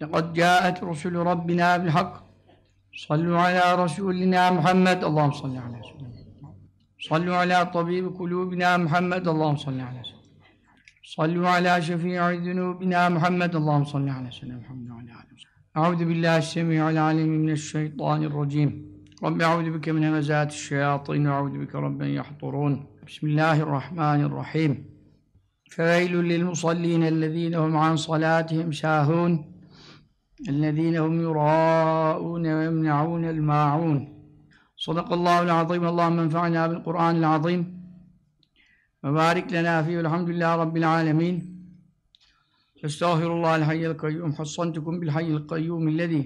لقد جاءت رسل ربنا بالحق صلوا على رسولنا محمد اللهم صل على سيدنا صلوا على طبيب قلوبنا محمد اللهم صل على سيدنا صلوا على شفيع ذنوبنا محمد اللهم صل على سيدنا محمد وعلى آله وصحبه أعوذ بالله السميع العليم من الشيطان الرجيم رب أعوذ بك من همزات الشياطين وأعوذ بك رب أن يحضرون بسم الله الرحمن الرحيم فويل للمصلين الذين هم عن صلاتهم ساهون الذين هم يراءون ويمنعون الماعون. صدق الله العظيم. اللهم انفعنا بالقرآن العظيم. وبارك لنا فيه. والحمد لله رب العالمين. أستغفر الله الحي القيوم. حصنتكم بالحي القيوم الذي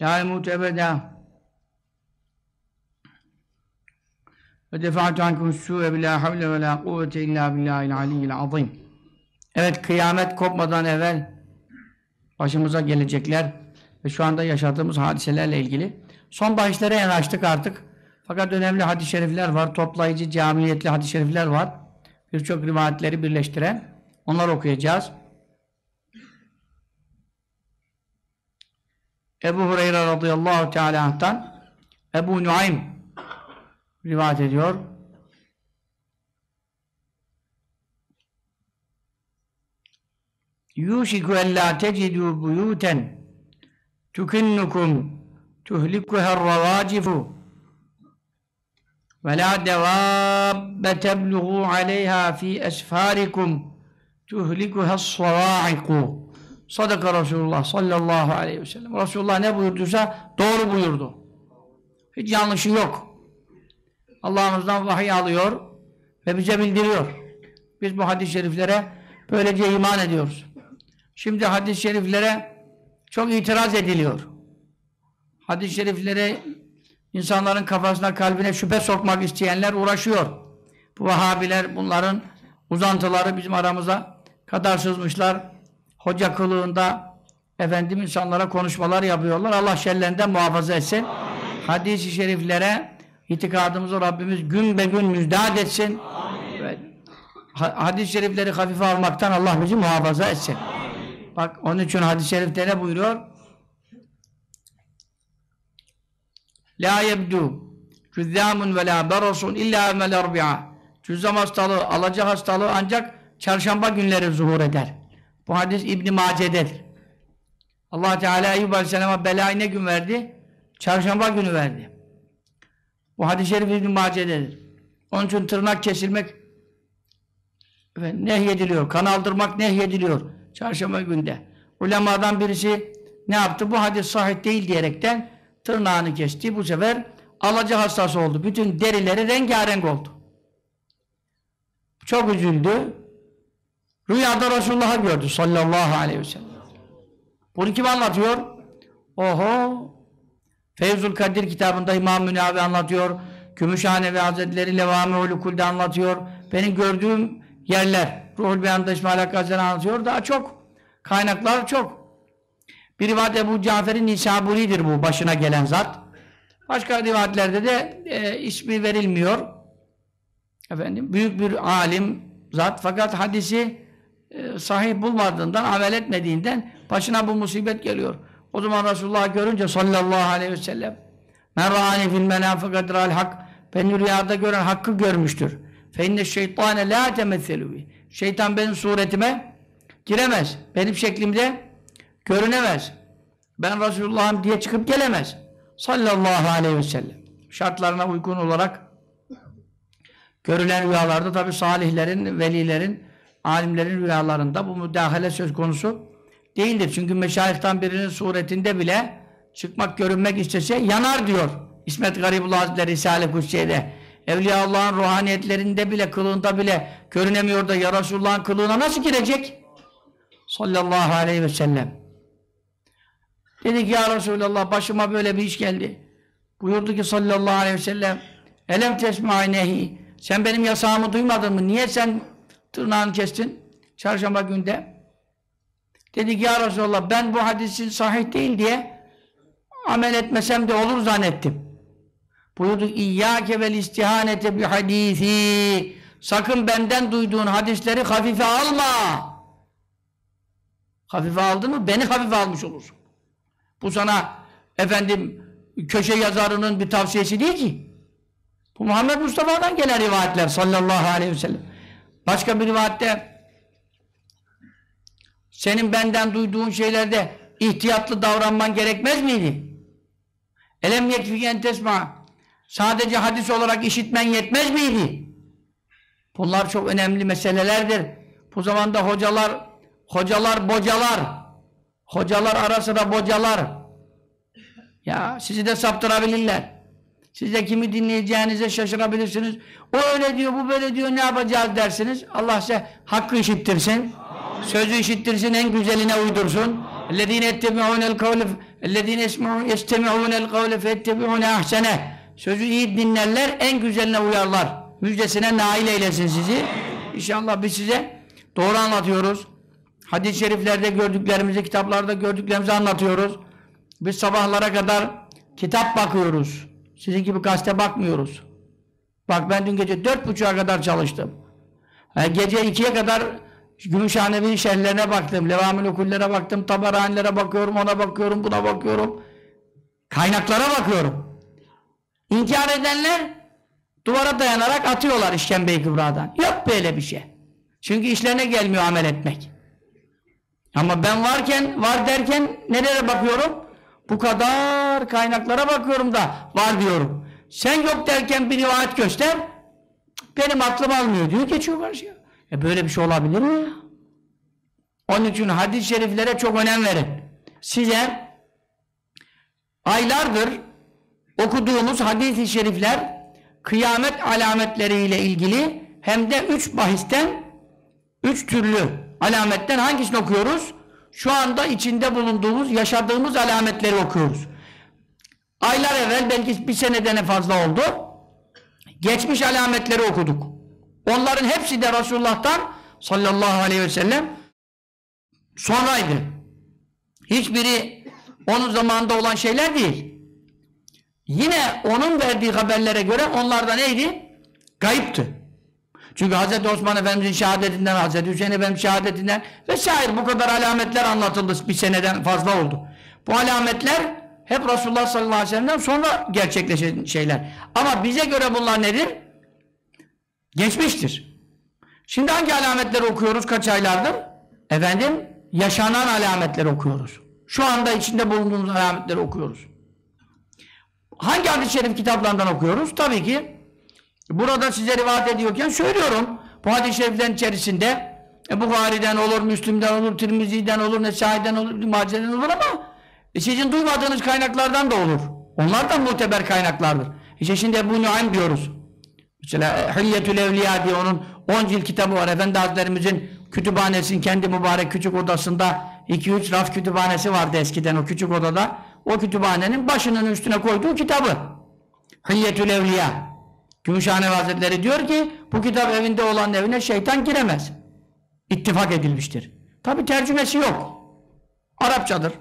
لا يموت أبدا. ودفعت عنكم السوء بلا حول ولا قوة إلا بالله العلي العظيم. Evet kıyamet kopmadan evvel başımıza gelecekler ve şu anda yaşadığımız hadiselerle ilgili son bahislere yanaştık artık. Fakat önemli hadis-i şerifler var, toplayıcı, camiyetli hadis-i şerifler var. Birçok rivayetleri birleştiren. Onları okuyacağız. Ebu Hureyre radıyallahu teala anh'tan Ebu Nuaym rivayet ediyor. Yuşiku en la tecidû buyûten tukinnukum tuhlikuher ravâcifu ve la devâbbe tebluğu aleyha fi esfârikum tuhlikuhes savâ'iku Sadaka Resulullah sallallahu aleyhi ve sellem. Resulullah ne buyurduysa doğru buyurdu. Hiç yanlışı yok. Allah'ımızdan vahiy alıyor ve bize bildiriyor. Biz bu hadis-i şeriflere böylece iman ediyoruz. Şimdi hadis-i şeriflere çok itiraz ediliyor. Hadis-i şeriflere insanların kafasına, kalbine şüphe sokmak isteyenler uğraşıyor. Bu Vahabiler bunların uzantıları bizim aramıza kadar sızmışlar. Hoca kılığında efendim insanlara konuşmalar yapıyorlar. Allah şerlerinden muhafaza etsin. Hadis-i şeriflere itikadımızı Rabbimiz gün be gün müjdat etsin. Hadis-i şerifleri hafife almaktan Allah bizi muhafaza etsin. Bak onun için hadis-i şerifte ne buyuruyor? La yebdu cüzzâmun ve la berasun illa emel erbi'a Cüzzam hastalığı, alacak hastalığı ancak çarşamba günleri zuhur eder. Bu hadis İbn Mace'dedir. Allah Teala Eyyub Aleyhisselam'a belayı ne gün verdi? Çarşamba günü verdi. Bu hadis-i şerif İbn Mace'dedir. Onun için tırnak kesilmek nehyediliyor. Kan aldırmak nehyediliyor. Çarşamba günde. Ulemadan birisi ne yaptı? Bu hadis sahih değil diyerekten tırnağını kesti. Bu sefer alacak hastası oldu. Bütün derileri rengarenk oldu. Çok üzüldü. Rüyada Resulullah'ı gördü sallallahu aleyhi ve sellem. Bunu kim anlatıyor? Oho! Feyzul Kadir kitabında İmam Münavi anlatıyor. Gümüşhanevi Hazretleri Levami Kul'de anlatıyor. Benim gördüğüm yerler. Ruhul Beyan'da İsmail Hakkı Hazretleri anlatıyor. Daha çok. Kaynaklar çok. Bir rivayet Ebu Cafer'in Nisaburi'dir bu başına gelen zat. Başka rivayetlerde de e, ismi verilmiyor. Efendim, büyük bir alim zat fakat hadisi e, sahih bulmadığından, amel etmediğinden başına bu musibet geliyor. O zaman Resulullah görünce sallallahu aleyhi ve sellem men râni fil menâfık hak beni rüyada gören hakkı görmüştür. Fe inne şeytâne lâ temethelûvi Şeytan benim suretime giremez. Benim şeklimde görünemez. Ben Resulullah'ım diye çıkıp gelemez. Sallallahu aleyhi ve sellem. Şartlarına uygun olarak görülen rüyalarda tabi salihlerin, velilerin, alimlerin rüyalarında bu müdahale söz konusu değildir. Çünkü meşayihtan birinin suretinde bile çıkmak, görünmek istese yanar diyor. İsmet Garibullah Hazretleri Risale-i Kutsiye'de. Evliya Allah'ın ruhaniyetlerinde bile, kılığında bile görünemiyor da ya Resulullah'ın kılığına nasıl girecek? sallallahu aleyhi ve sellem. Dedi ki ya Resulallah başıma böyle bir iş geldi. Buyurdu ki sallallahu aleyhi ve sellem Elem tesma'i nehi Sen benim yasağımı duymadın mı? Niye sen tırnağını kestin? Çarşamba günde. Dedi ki ya Resulallah ben bu hadisin sahih değil diye amel etmesem de olur zannettim. Buyurdu İyyâke vel istihanete bi hadisi Sakın benden duyduğun hadisleri hafife alma. Hafife aldın mı beni hafife almış olursun. Bu sana efendim köşe yazarının bir tavsiyesi değil ki. Bu Muhammed Mustafa'dan gelen rivayetler sallallahu aleyhi ve sellem. Başka bir rivayette senin benden duyduğun şeylerde ihtiyatlı davranman gerekmez miydi? Elem yekfiken tesma sadece hadis olarak işitmen yetmez miydi? Bunlar çok önemli meselelerdir. Bu zamanda hocalar hocalar bocalar hocalar ara sıra bocalar ya sizi de saptırabilirler. Siz de kimi dinleyeceğinize şaşırabilirsiniz. O öyle diyor, bu böyle diyor, ne yapacağız dersiniz. Allah size hakkı işittirsin. Sözü işittirsin, en güzeline uydursun. اَلَّذ۪ينَ يَتَّبِعُونَ الْقَوْلِ اَلَّذ۪ينَ يَسْتَمِعُونَ الْقَوْلِ فَيَتَّبِعُونَ اَحْسَنَهِ Sözü iyi dinlerler, en güzeline uyarlar. Müjdesine nail eylesin sizi. İnşallah biz size doğru anlatıyoruz. Hadis-i şeriflerde gördüklerimizi, kitaplarda gördüklerimizi anlatıyoruz. Biz sabahlara kadar kitap bakıyoruz. Sizin gibi gazete bakmıyoruz. Bak ben dün gece dört buçuğa kadar çalıştım. Yani gece ikiye kadar Gümüşhanevi şerhlerine baktım. Levamül okullere baktım. Tabaranilere bakıyorum. Ona bakıyorum. Buna bakıyorum. Kaynaklara bakıyorum. İnkar edenler duvara dayanarak atıyorlar işkembe-i kübradan. Yok böyle bir şey. Çünkü işlerine gelmiyor amel etmek. Ama ben varken, var derken nereye bakıyorum? Bu kadar kaynaklara bakıyorum da var diyorum. Sen yok derken bir rivayet göster. Benim aklım almıyor diyor. Geçiyor karşıya. E böyle bir şey olabilir mi ya? Onun için hadis-i şeriflere çok önem verin. Size aylardır okuduğumuz hadis-i şerifler kıyamet alametleriyle ilgili hem de üç bahisten üç türlü alametten hangisini okuyoruz? Şu anda içinde bulunduğumuz, yaşadığımız alametleri okuyoruz. Aylar evvel, belki bir seneden fazla oldu. Geçmiş alametleri okuduk. Onların hepsi de Resulullah'tan sallallahu aleyhi ve sellem sonraydı. Hiçbiri onun zamanında olan şeyler değil. Yine onun verdiği haberlere göre onlar da neydi? Gayipti. Çünkü Hz. Osman Efendimiz'in şehadetinden, Hz. Hüseyin Efendimiz'in şehadetinden vesaire bu kadar alametler anlatıldı bir seneden fazla oldu. Bu alametler hep Resulullah sallallahu aleyhi ve sellem'den sonra gerçekleşen şeyler. Ama bize göre bunlar nedir? Geçmiştir. Şimdi hangi alametleri okuyoruz kaç aylardır? Efendim, yaşanan alametleri okuyoruz. Şu anda içinde bulunduğumuz alametleri okuyoruz. Hangi hadis-i şerif kitaplarından okuyoruz? Tabii ki burada size rivayet ediyorken söylüyorum. Bu hadis-i şeriflerin içerisinde e, Bukhari'den olur, Müslim'den olur, Tirmizi'den olur, Nesai'den olur, Mace'den olur ama e, sizin duymadığınız kaynaklardan da olur. Onlar da muteber kaynaklardır. İşte şimdi Ebu Nuaym diyoruz. Mesela e, Hilyetül Evliya diye onun 10 cilt kitabı var. Efendi Hazretlerimizin kütüphanesinin kendi mübarek küçük odasında 2-3 raf kütüphanesi vardı eskiden o küçük odada. O kütüphanenin başının üstüne koyduğu kitabı. Hilyetül Evliya. Gümüşhane Hazretleri diyor ki bu kitap evinde olan evine şeytan giremez. İttifak edilmiştir. Tabi tercümesi yok. Arapçadır.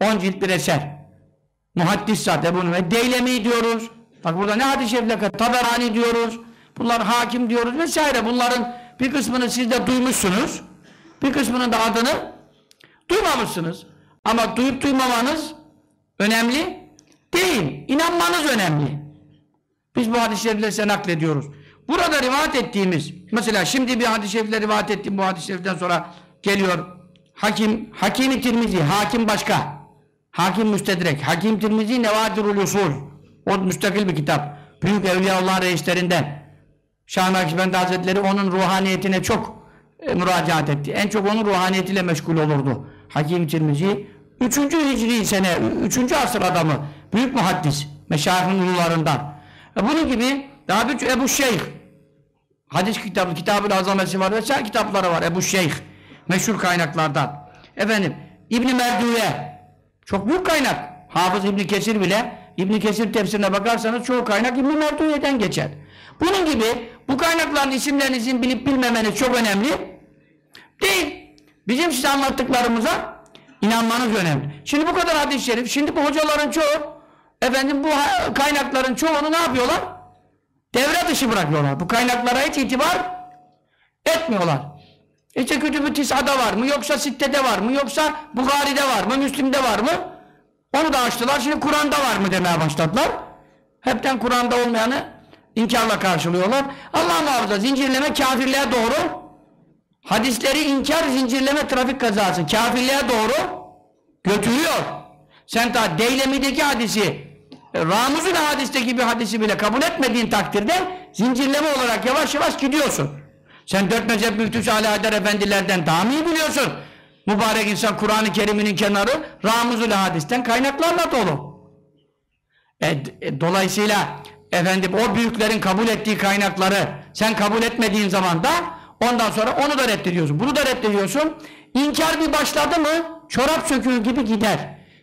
10 cilt bir eser. Muhaddis zat bunu ve Deylemi diyoruz. Bak burada ne hadis-i şerifler Taberani diyoruz. Bunlar hakim diyoruz vesaire. Bunların bir kısmını siz de duymuşsunuz. Bir kısmının da adını duymamışsınız. Ama duyup duymamanız önemli değil. İnanmanız önemli. Biz bu hadis-i şerifleri size naklediyoruz. Burada rivayet ettiğimiz, mesela şimdi bir hadis-i şerifle rivayet ettiğim bu hadis-i şeriften sonra geliyor Hakim, Hakim-i Tirmizi, hakim başka. Hakim Müstedrek, Hakim Tirmizi Nevadirul Usul. O müstakil bir kitap. Büyük Evliyaullah reislerinden. Şah Nakşibendi Hazretleri onun ruhaniyetine çok e, müracaat etti. En çok onun ruhaniyetiyle meşgul olurdu. Hakim Tirmizi 3. Hicri sene, 3. asır adamı. Büyük muhaddis. Meşayihin ulularından. E bunun gibi daha bir Ebu Şeyh hadis kitabı, kitabı azamesi var vesaire kitapları var Ebu Şeyh. meşhur kaynaklardan. Efendim İbn Merdüye çok büyük kaynak. Hafız İbn Kesir bile İbn Kesir tefsirine bakarsanız çoğu kaynak İbn Merdüye'den geçer. Bunun gibi bu kaynakların isimlerinizin bilip bilmemeniz çok önemli değil. Bizim size anlattıklarımıza inanmanız önemli. Şimdi bu kadar hadis-i şerif, şimdi bu hocaların çoğu efendim bu kaynakların çoğunu ne yapıyorlar? Devre dışı bırakıyorlar. Bu kaynaklara hiç itibar etmiyorlar. İşte Kütüb-ü Tisa'da var mı? Yoksa Sitte'de var mı? Yoksa Bukhari'de var mı? Müslim'de var mı? Onu da açtılar. Şimdi Kur'an'da var mı demeye başladılar. Hepten Kur'an'da olmayanı inkarla karşılıyorlar. Allah muhafaza zincirleme kafirliğe doğru hadisleri inkar zincirleme trafik kazası kafirliğe doğru götürüyor. Sen ta Deylemi'deki hadisi Ramuz'un hadisteki bir hadisi bile kabul etmediğin takdirde zincirleme olarak yavaş yavaş gidiyorsun. Sen dört mezhep müftüsü Ali Haydar efendilerden daha mı iyi biliyorsun? Mübarek insan Kur'an-ı Kerim'inin kenarı Ramuzul hadisten kaynaklarla dolu. E, e, dolayısıyla efendim o büyüklerin kabul ettiği kaynakları sen kabul etmediğin zaman da ondan sonra onu da reddediyorsun. Bunu da reddediyorsun. İnkar bir başladı mı çorap söküğü gibi gider.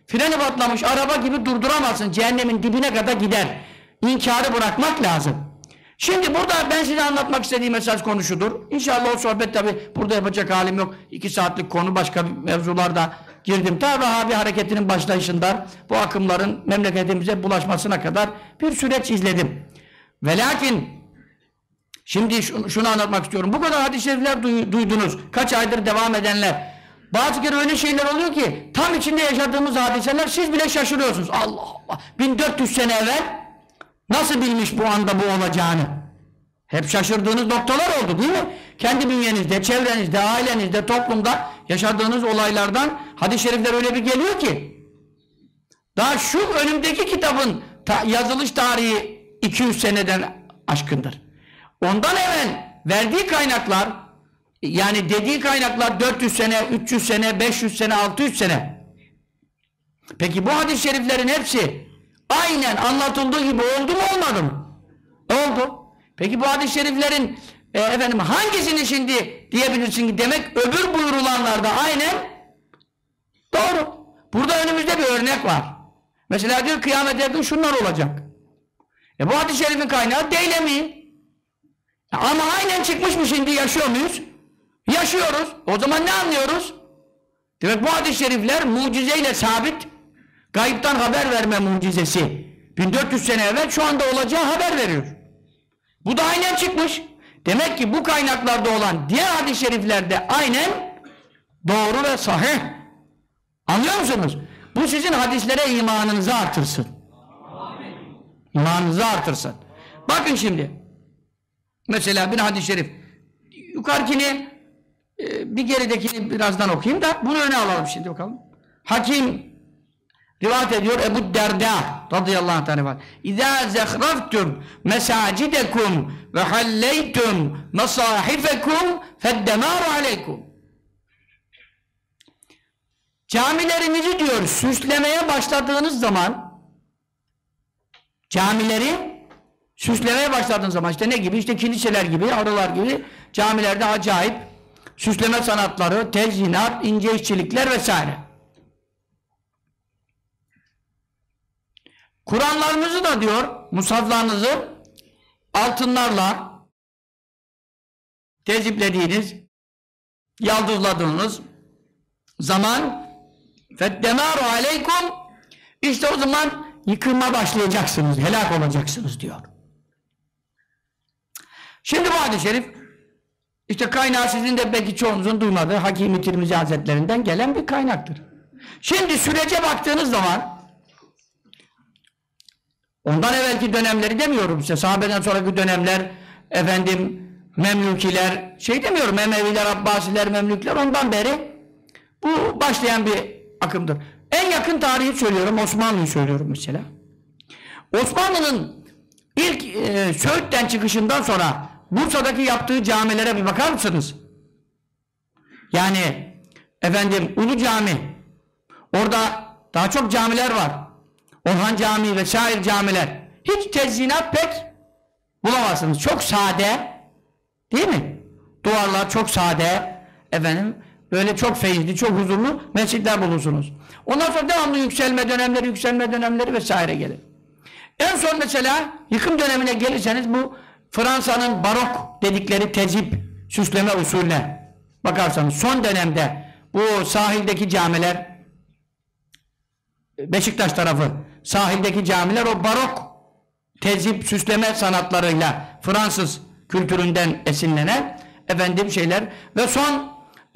Freni patlamış araba gibi durduramazsın. Cehennemin dibine kadar gider. İnkarı bırakmak lazım. Şimdi burada ben size anlatmak istediğim mesaj konuşudur. İnşallah o sohbet tabi burada yapacak halim yok. İki saatlik konu başka mevzularda girdim. Ta Vahabi hareketinin başlayışından bu akımların memleketimize bulaşmasına kadar bir süreç izledim. Ve lakin şimdi şunu, şunu anlatmak istiyorum. Bu kadar hadis-i şerifler duydunuz. Kaç aydır devam edenler. Bazı kere öyle şeyler oluyor ki tam içinde yaşadığımız hadiseler siz bile şaşırıyorsunuz. Allah Allah. 1400 sene evvel nasıl bilmiş bu anda bu olacağını? Hep şaşırdığınız noktalar oldu değil mi? Kendi bünyenizde, çevrenizde, ailenizde, toplumda yaşadığınız olaylardan hadis-i şerifler öyle bir geliyor ki daha şu önümdeki kitabın ta yazılış tarihi 200 seneden aşkındır. Ondan evvel verdiği kaynaklar yani dediği kaynaklar 400 sene, 300 sene, 500 sene, 600 sene. Peki bu hadis-i şeriflerin hepsi aynen anlatıldığı gibi oldu mu olmadı mı? Oldu. Peki bu hadis-i şeriflerin e, efendim hangisini şimdi diyebilirsin ki demek öbür buyurulanlarda aynen doğru. Burada önümüzde bir örnek var. Mesela diyor kıyamet yakın şunlar olacak. E bu hadis-i şerifin kaynağı Deylemi. Ama aynen çıkmış mı şimdi yaşıyor muyuz? Yaşıyoruz. O zaman ne anlıyoruz? Demek bu hadis-i şerifler mucizeyle sabit. Gayiptan haber verme mucizesi. 1400 sene evvel şu anda olacağı haber veriyor. Bu da aynen çıkmış. Demek ki bu kaynaklarda olan diğer hadis-i şeriflerde aynen doğru ve sahih. Anlıyor musunuz? Bu sizin hadislere imanınızı artırsın. İmanınızı artırsın. Bakın şimdi. Mesela bir hadis-i şerif. Yukarıkini e, bir geridekini birazdan okuyayım da bunu öne alalım şimdi bakalım. Hakim rivayet ediyor Ebu Derda radıyallahu var. İzâ zehraftum mesacidekum ve halleytum mesahifekum feddemâru aleykum. Camilerinizi diyor süslemeye başladığınız zaman camileri süslemeye başladığınız zaman işte ne gibi? işte kiliseler gibi, arılar gibi camilerde acayip süsleme sanatları, tezyinat, ince işçilikler vesaire. Kur'anlarınızı da diyor, musaflarınızı altınlarla teziplediğiniz, yaldızladığınız zaman feddemaru aleykum işte o zaman yıkılma başlayacaksınız, helak olacaksınız diyor. Şimdi bu hadis-i şerif işte kaynağı sizin de belki çoğunuzun duymadığı Hakim-i Tirmizi Hazretlerinden gelen bir kaynaktır. Şimdi sürece baktığınız zaman ondan evvelki dönemleri demiyorum size sahabeden sonraki dönemler efendim Memlükiler şey demiyorum Emeviler, Abbasiler, Memlükler ondan beri bu başlayan bir akımdır. En yakın tarihi söylüyorum Osmanlı'yı söylüyorum mesela. Osmanlı'nın ilk e, Söğüt'ten çıkışından sonra Bursa'daki yaptığı camilere bir bakar mısınız? Yani efendim Ulu Cami orada daha çok camiler var. Orhan Camii ve şair camiler. Hiç tezyinat pek bulamazsınız. Çok sade değil mi? Duvarlar çok sade efendim Böyle çok feyizli, çok huzurlu mescitler bulursunuz. Ondan sonra devamlı yükselme dönemleri, yükselme dönemleri vesaire gelir. En son mesela yıkım dönemine gelirseniz bu Fransa'nın barok dedikleri tezip süsleme usulüne bakarsanız son dönemde bu sahildeki camiler Beşiktaş tarafı sahildeki camiler o barok tezip süsleme sanatlarıyla Fransız kültüründen esinlenen efendim şeyler ve son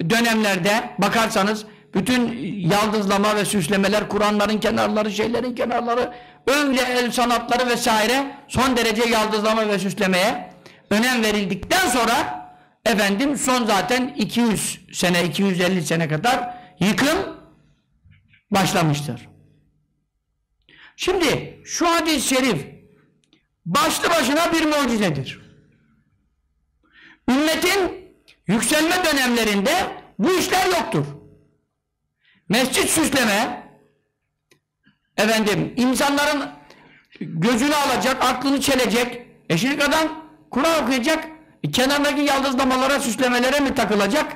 dönemlerde bakarsanız bütün yaldızlama ve süslemeler Kur'anların kenarları şeylerin kenarları öyle el sanatları vesaire son derece yaldızlama ve süslemeye önem verildikten sonra efendim son zaten 200 sene 250 sene kadar yıkım başlamıştır. Şimdi şu hadis-i şerif başlı başına bir mucizedir. Ümmetin yükselme dönemlerinde bu işler yoktur. Mescit süsleme efendim insanların gözünü alacak, aklını çelecek. E şimdi adam Kur'an okuyacak, e kenardaki yaldızlamalara, süslemelere mi takılacak?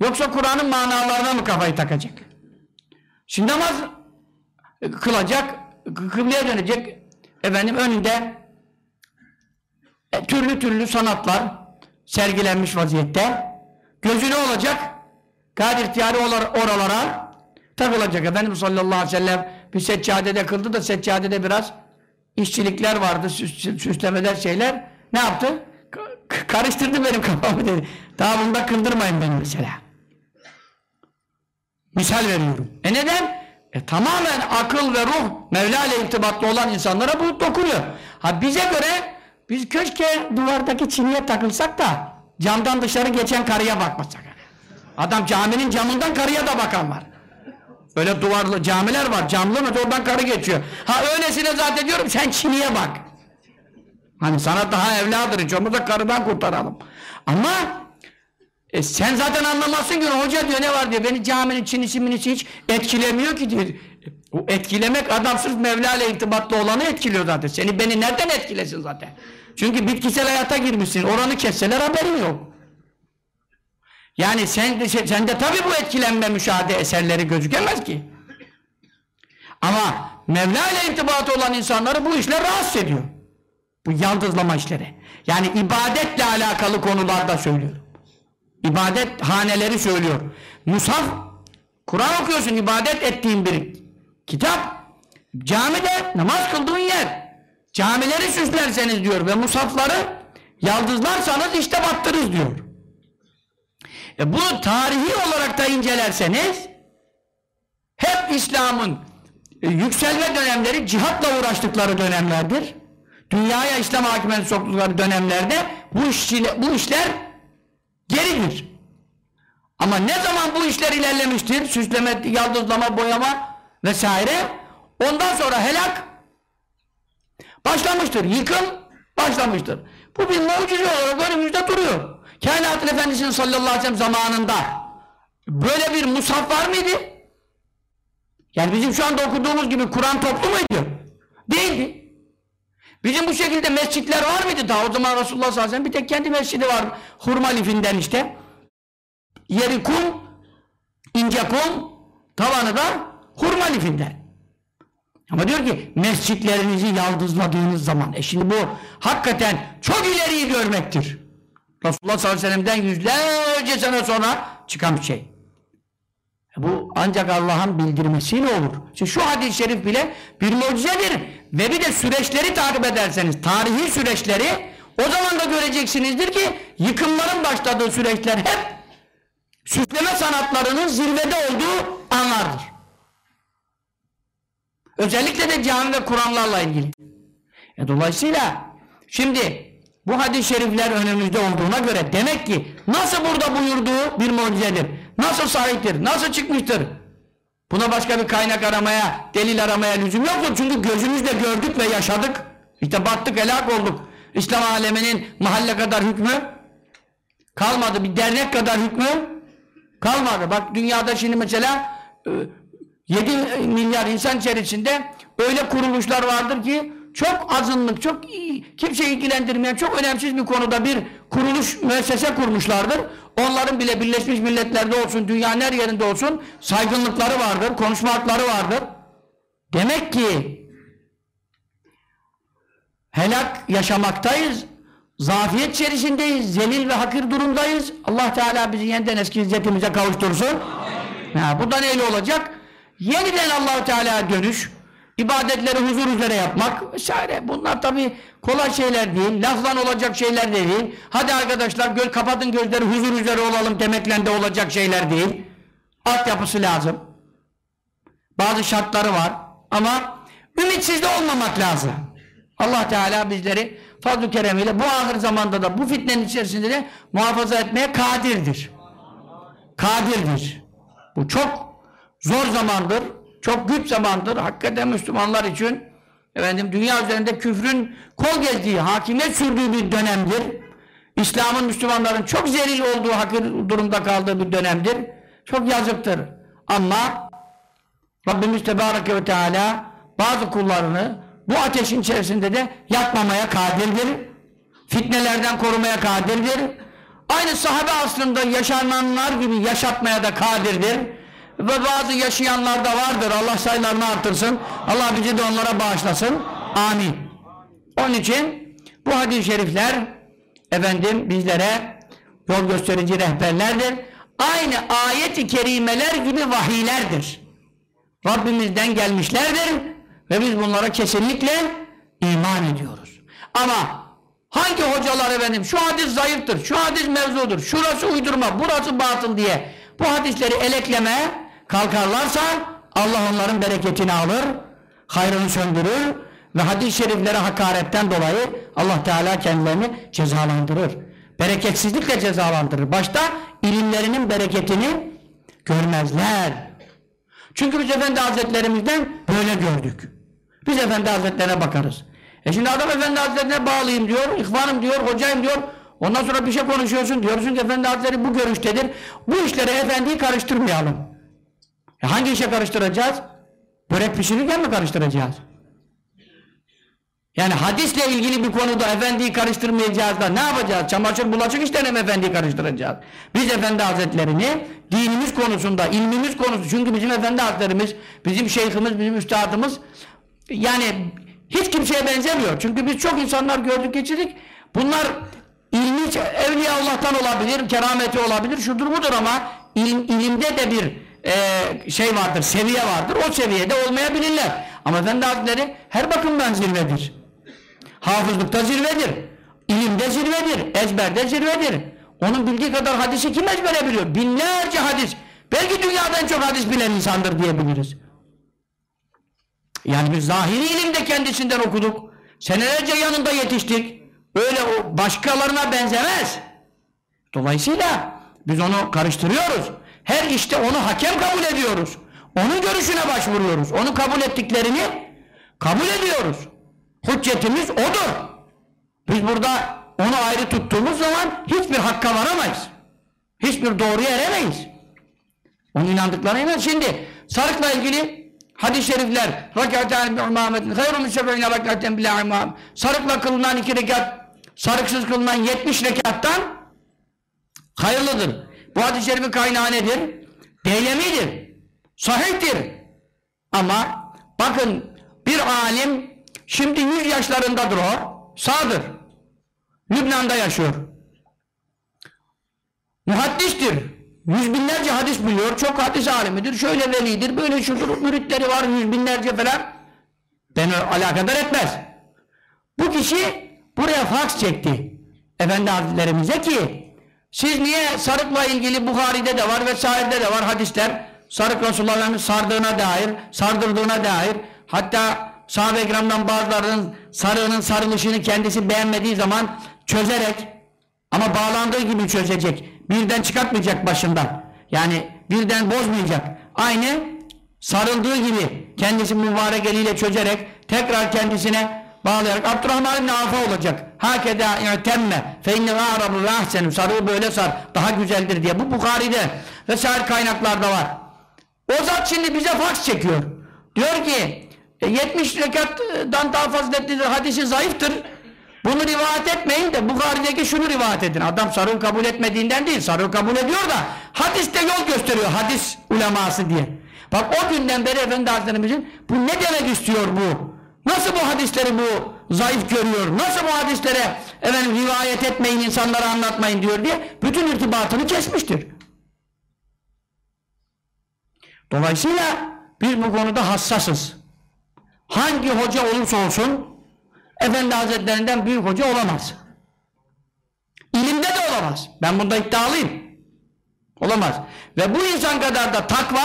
Yoksa Kur'an'ın manalarına mı kafayı takacak? Şimdi namaz kılacak, kıbleye dönecek. Efendim önünde e, türlü türlü sanatlar sergilenmiş vaziyette. Gözü ne olacak? Kadir ihtiyarı oralara takılacak. Efendimiz sallallahu aleyhi ve sellem bir seccadede kıldı da seccadede biraz işçilikler vardı, süs, süslemeler şeyler. Ne yaptı? Karıştırdı benim kafamı dedi. Daha bunda kıldırmayın beni mesela. Misal veriyorum. E neden? E tamamen akıl ve ruh Mevla ile irtibatlı olan insanlara bu dokunuyor. Ha bize göre biz köşke duvardaki çiniye takılsak da camdan dışarı geçen karıya bakmasak. Adam caminin camından karıya da bakan var. Öyle duvarlı camiler var. Camlı mı oradan karı geçiyor. Ha öylesine zaten diyorum sen çiniye bak. Hani sana daha evladır hiç olmazsa karıdan kurtaralım. Ama e sen zaten anlamazsın ki hoca diyor ne var diyor beni caminin çinisi minisi hiç etkilemiyor ki diyor. O etkilemek adam sırf Mevla ile irtibatlı olanı etkiliyor zaten. Seni beni nereden etkilesin zaten? Çünkü bitkisel hayata girmişsin. Oranı kesseler haberin yok. Yani sen de, sende tabii bu etkilenme müşahede eserleri gözükemez ki. Ama Mevla ile irtibatı olan insanları bu işler rahatsız ediyor. Bu yaldızlama işleri. Yani ibadetle alakalı konularda söylüyorum. İbadet haneleri söylüyor. Musaf, Kur'an okuyorsun, ibadet ettiğin bir kitap. Camide namaz kıldığın yer. Camileri süslerseniz diyor ve musafları yaldızlarsanız işte battırız diyor. E bunu tarihi olarak da incelerseniz hep İslam'ın e, yükselme dönemleri cihatla uğraştıkları dönemlerdir. Dünyaya İslam hakimiyeti soktukları dönemlerde bu, işçile, bu işler geridir. Ama ne zaman bu işler ilerlemiştir, süsleme, yaldızlama, boyama vesaire, ondan sonra helak başlamıştır, yıkım başlamıştır. Bu bir mucize olarak önümüzde duruyor. Kainatın Efendisi'nin sallallahu aleyhi ve sellem zamanında böyle bir musaf var mıydı? Yani bizim şu anda okuduğumuz gibi Kur'an toplu muydu? Değildi. Bizim bu şekilde mescitler var mıydı? Daha o zaman Resulullah sallallahu aleyhi ve sellem bir tek kendi mescidi var. Hurma lifinden işte. Yeri kum, ince kum, tavanı da hurma lifinden. Ama diyor ki mescitlerinizi yaldızladığınız zaman. E şimdi bu hakikaten çok ileriyi görmektir. Resulullah sallallahu aleyhi ve sellem'den yüzlerce sene sonra çıkan bir şey. Bu ancak Allah'ın bildirmesiyle olur. Şimdi şu hadis-i şerif bile bir mucizedir. Ve bir de süreçleri takip ederseniz, tarihi süreçleri o zaman da göreceksinizdir ki yıkımların başladığı süreçler hep süsleme sanatlarının zirvede olduğu anlardır. Özellikle de cami ve Kur'anlarla ilgili. E dolayısıyla şimdi bu hadis-i şerifler önümüzde olduğuna göre demek ki nasıl burada buyurduğu bir mucizedir. Nasıl sahiptir, nasıl çıkmıştır. Buna başka bir kaynak aramaya, delil aramaya lüzum yoktur. Çünkü gözümüzle gördük ve yaşadık. İşte battık, helak olduk. İslam aleminin mahalle kadar hükmü kalmadı. Bir dernek kadar hükmü kalmadı. Bak dünyada şimdi mesela 7 milyar insan içerisinde öyle kuruluşlar vardır ki çok azınlık, çok kimse ilgilendirmeyen, çok önemsiz bir konuda bir kuruluş, müessese kurmuşlardır. Onların bile Birleşmiş Milletler'de olsun, dünyanın her yerinde olsun saygınlıkları vardır, konuşma hakları vardır. Demek ki helak yaşamaktayız, zafiyet içerisindeyiz, zelil ve hakir durumdayız. Allah Teala bizi yeniden eski izzetimize kavuştursun. Ya, bu da neyle olacak? Yeniden allah Teala'ya dönüş, ibadetleri huzur üzere yapmak vesaire. Bunlar tabi kolay şeyler değil, laflan olacak şeyler de değil. Hadi arkadaşlar göl, kapatın gözleri huzur üzere olalım demekle de olacak şeyler değil. Altyapısı lazım. Bazı şartları var ama ümitsiz de olmamak lazım. Allah Teala bizleri fazl-ı keremiyle bu ahir zamanda da bu fitnenin içerisinde de muhafaza etmeye kadirdir. Kadirdir. Bu çok zor zamandır, çok güç zamandır. Hakikaten Müslümanlar için efendim dünya üzerinde küfrün kol gezdiği, hakimiyet sürdüğü bir dönemdir. İslam'ın Müslümanların çok zelil olduğu, hakir durumda kaldığı bir dönemdir. Çok yazıktır. Ama Rabbimiz Tebareke ve Teala bazı kullarını bu ateşin içerisinde de yakmamaya kadirdir. Fitnelerden korumaya kadirdir. Aynı sahabe aslında yaşananlar gibi yaşatmaya da kadirdir. Ve bazı yaşayanlar da vardır. Allah sayılarını artırsın. Allah bizi de onlara bağışlasın. Amin. Onun için bu hadis-i şerifler efendim bizlere yol gösterici rehberlerdir. Aynı ayet-i kerimeler gibi vahiylerdir. Rabbimizden gelmişlerdir ve biz bunlara kesinlikle iman ediyoruz. Ama hangi hocalar efendim şu hadis zayıftır, şu hadis mevzudur, şurası uydurma, burası batıl diye bu hadisleri eleklemeye kalkarlarsa Allah onların bereketini alır, hayrını söndürür ve hadis-i şeriflere hakaretten dolayı Allah Teala kendilerini cezalandırır. Bereketsizlikle cezalandırır. Başta ilimlerinin bereketini görmezler. Çünkü biz Efendi Hazretlerimizden böyle gördük. Biz Efendi Hazretlerine bakarız. E şimdi adam Efendi Hazretlerine bağlıyım diyor, ihvanım diyor, hocayım diyor. Ondan sonra bir şey konuşuyorsun, diyorsun ki Efendi Hazretleri bu görüştedir. Bu işlere Efendi'yi karıştırmayalım. E hangi işe karıştıracağız? Börek pişirirken mi karıştıracağız? Yani hadisle ilgili bir konuda efendiyi karıştırmayacağız da ne yapacağız? Çamaşır bulaşık işlerine mi efendiyi karıştıracağız? Biz efendi hazretlerini dinimiz konusunda, ilmimiz konusunda çünkü bizim efendi hazretlerimiz, bizim şeyhimiz, bizim üstadımız yani hiç kimseye benzemiyor. Çünkü biz çok insanlar gördük geçirdik. Bunlar ilmi evliya Allah'tan olabilir, kerameti olabilir, şudur budur ama ilim, ilimde de bir e, şey vardır, seviye vardır. O seviyede olmayabilirler. Ama efendi hazretleri her bakımdan zirvedir. Hafızlıkta zirvedir. İlimde zirvedir. Ezberde zirvedir. Onun bildiği kadar hadisi kim ezbere biliyor? Binlerce hadis. Belki dünyadan çok hadis bilen insandır diyebiliriz. Yani biz zahiri ilimde kendisinden okuduk. Senelerce yanında yetiştik. Öyle o başkalarına benzemez. Dolayısıyla biz onu karıştırıyoruz. Her işte onu hakem kabul ediyoruz. Onun görüşüne başvuruyoruz. Onu kabul ettiklerini kabul ediyoruz. Hüccetimiz odur. Biz burada onu ayrı tuttuğumuz zaman hiçbir hakka varamayız. Hiçbir doğruya eremeyiz. Onun inandıklarına inan. Şimdi sarıkla ilgili hadis-i şerifler rakâten bi'umâmetin hayrun min seb'ine rakâten bilâ sarıkla kılınan iki rekat sarıksız kılınan 70 rekattan hayırlıdır. Bu hadis-i şerifin kaynağı nedir? Deylemidir. Sahihtir. Ama bakın bir alim Şimdi 100 yaşlarındadır o. Sağdır. Lübnan'da yaşıyor. Muhaddistir. Yüz binlerce hadis biliyor. Çok hadis alimidir. Şöyle velidir. Böyle şudur. Müritleri var yüz binlerce falan. Beni alakadar etmez. Bu kişi buraya faks çekti. Efendi Hazretlerimize ki siz niye sarıkla ilgili Bukhari'de de var vesairede de var hadisler. Sarık Resulullah'ın sardığına dair, sardırdığına dair hatta sahabe-i kiramdan bazılarının sarığının sarılışını kendisi beğenmediği zaman çözerek ama bağlandığı gibi çözecek. Birden çıkartmayacak başından. Yani birden bozmayacak. Aynı sarıldığı gibi kendisi mübarek eliyle çözerek tekrar kendisine bağlayarak Abdurrahman İbni Avfa olacak. Hakeda i'temme fe inne a'rabu ve ahsenu sarığı böyle sar. Daha güzeldir diye. Bu Bukhari'de vesaire kaynaklarda var. O zat şimdi bize faks çekiyor. Diyor ki E 70 rekattan daha faziletlidir, hadisi zayıftır. Bunu rivayet etmeyin de Bukhari'deki şunu rivayet edin. Adam sarığı kabul etmediğinden değil, sarığı kabul ediyor da hadiste yol gösteriyor, hadis uleması diye. Bak o günden beri Efendi Hazretlerimizin bu ne demek istiyor bu? Nasıl bu hadisleri bu zayıf görüyor? Nasıl bu hadislere efendim rivayet etmeyin, insanlara anlatmayın diyor diye bütün irtibatını kesmiştir. Dolayısıyla biz bu konuda hassasız. Hangi hoca olursa olsun Efendi Hazretlerinden büyük hoca olamaz. İlimde de olamaz. Ben bunda iddialıyım. Olamaz. Ve bu insan kadar da takva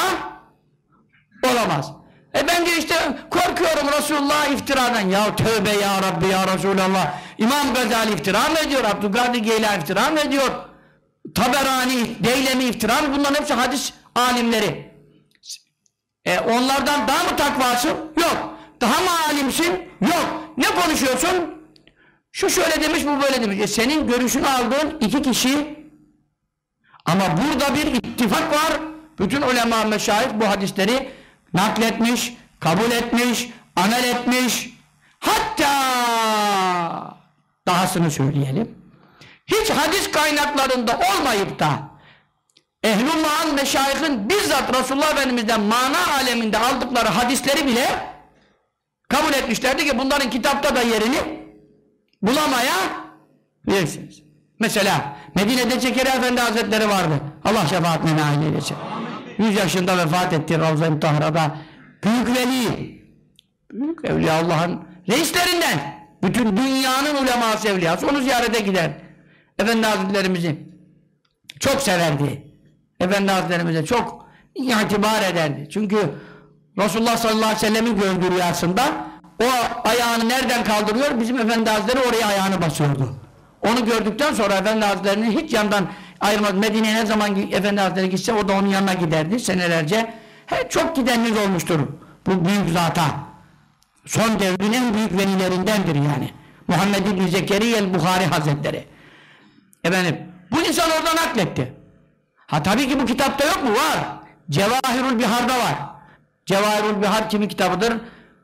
olamaz. E ben de işte korkuyorum Resulullah iftiradan. Ya tövbe ya Rabbi ya Resulallah. İmam Gazali iftira mı ediyor? Abdülkadir Geylani iftira mı ediyor? Taberani, Deylemi iftira mı? Bunların hepsi hadis alimleri. E onlardan daha mı takvasın? Yok. Daha mı alimsin? Yok. Ne konuşuyorsun? Şu şöyle demiş, bu böyle demiş. E senin görüşünü aldığın iki kişi ama burada bir ittifak var. Bütün ulema meşayih bu hadisleri nakletmiş, kabul etmiş, amel etmiş. Hatta dahasını söyleyelim. Hiç hadis kaynaklarında olmayıp da Ehlullah'ın meşayihin bizzat Resulullah Efendimiz'den mana aleminde aldıkları hadisleri bile kabul etmişlerdi ki bunların kitapta da yerini bulamaya bilirsiniz. Mesela Medine'de Zekeriya Efendi Hazretleri vardı. Allah şefaatine nail eylesin. 100 yaşında vefat etti Ravza-i Tahra'da. Büyük veli. Büyük evliya Allah'ın reislerinden. Bütün dünyanın uleması evliyası onu ziyarete gider. Efendi Hazretlerimizi çok severdi. Efendi Hazretlerimize çok itibar ederdi. Çünkü Resulullah sallallahu aleyhi ve sellemin gördüğü rüyasında o ayağını nereden kaldırıyor? Bizim Efendi Hazretleri oraya ayağını basıyordu. Onu gördükten sonra Efendi Hazretleri'ni hiç yandan ayırmaz. Medine'ye ne zaman Efendi Hazretleri gitse o da onun yanına giderdi senelerce. He, çok gideniniz olmuştur bu büyük zata. Son devrin en büyük velilerindendir yani. Muhammed İbni Zekeriya el-Buhari Hazretleri. Efendim, bu insan oradan nakletti. Ha tabii ki bu kitapta yok mu? Var. Cevahirul Bihar'da var. Cevahirul Bihar kimin kitabıdır?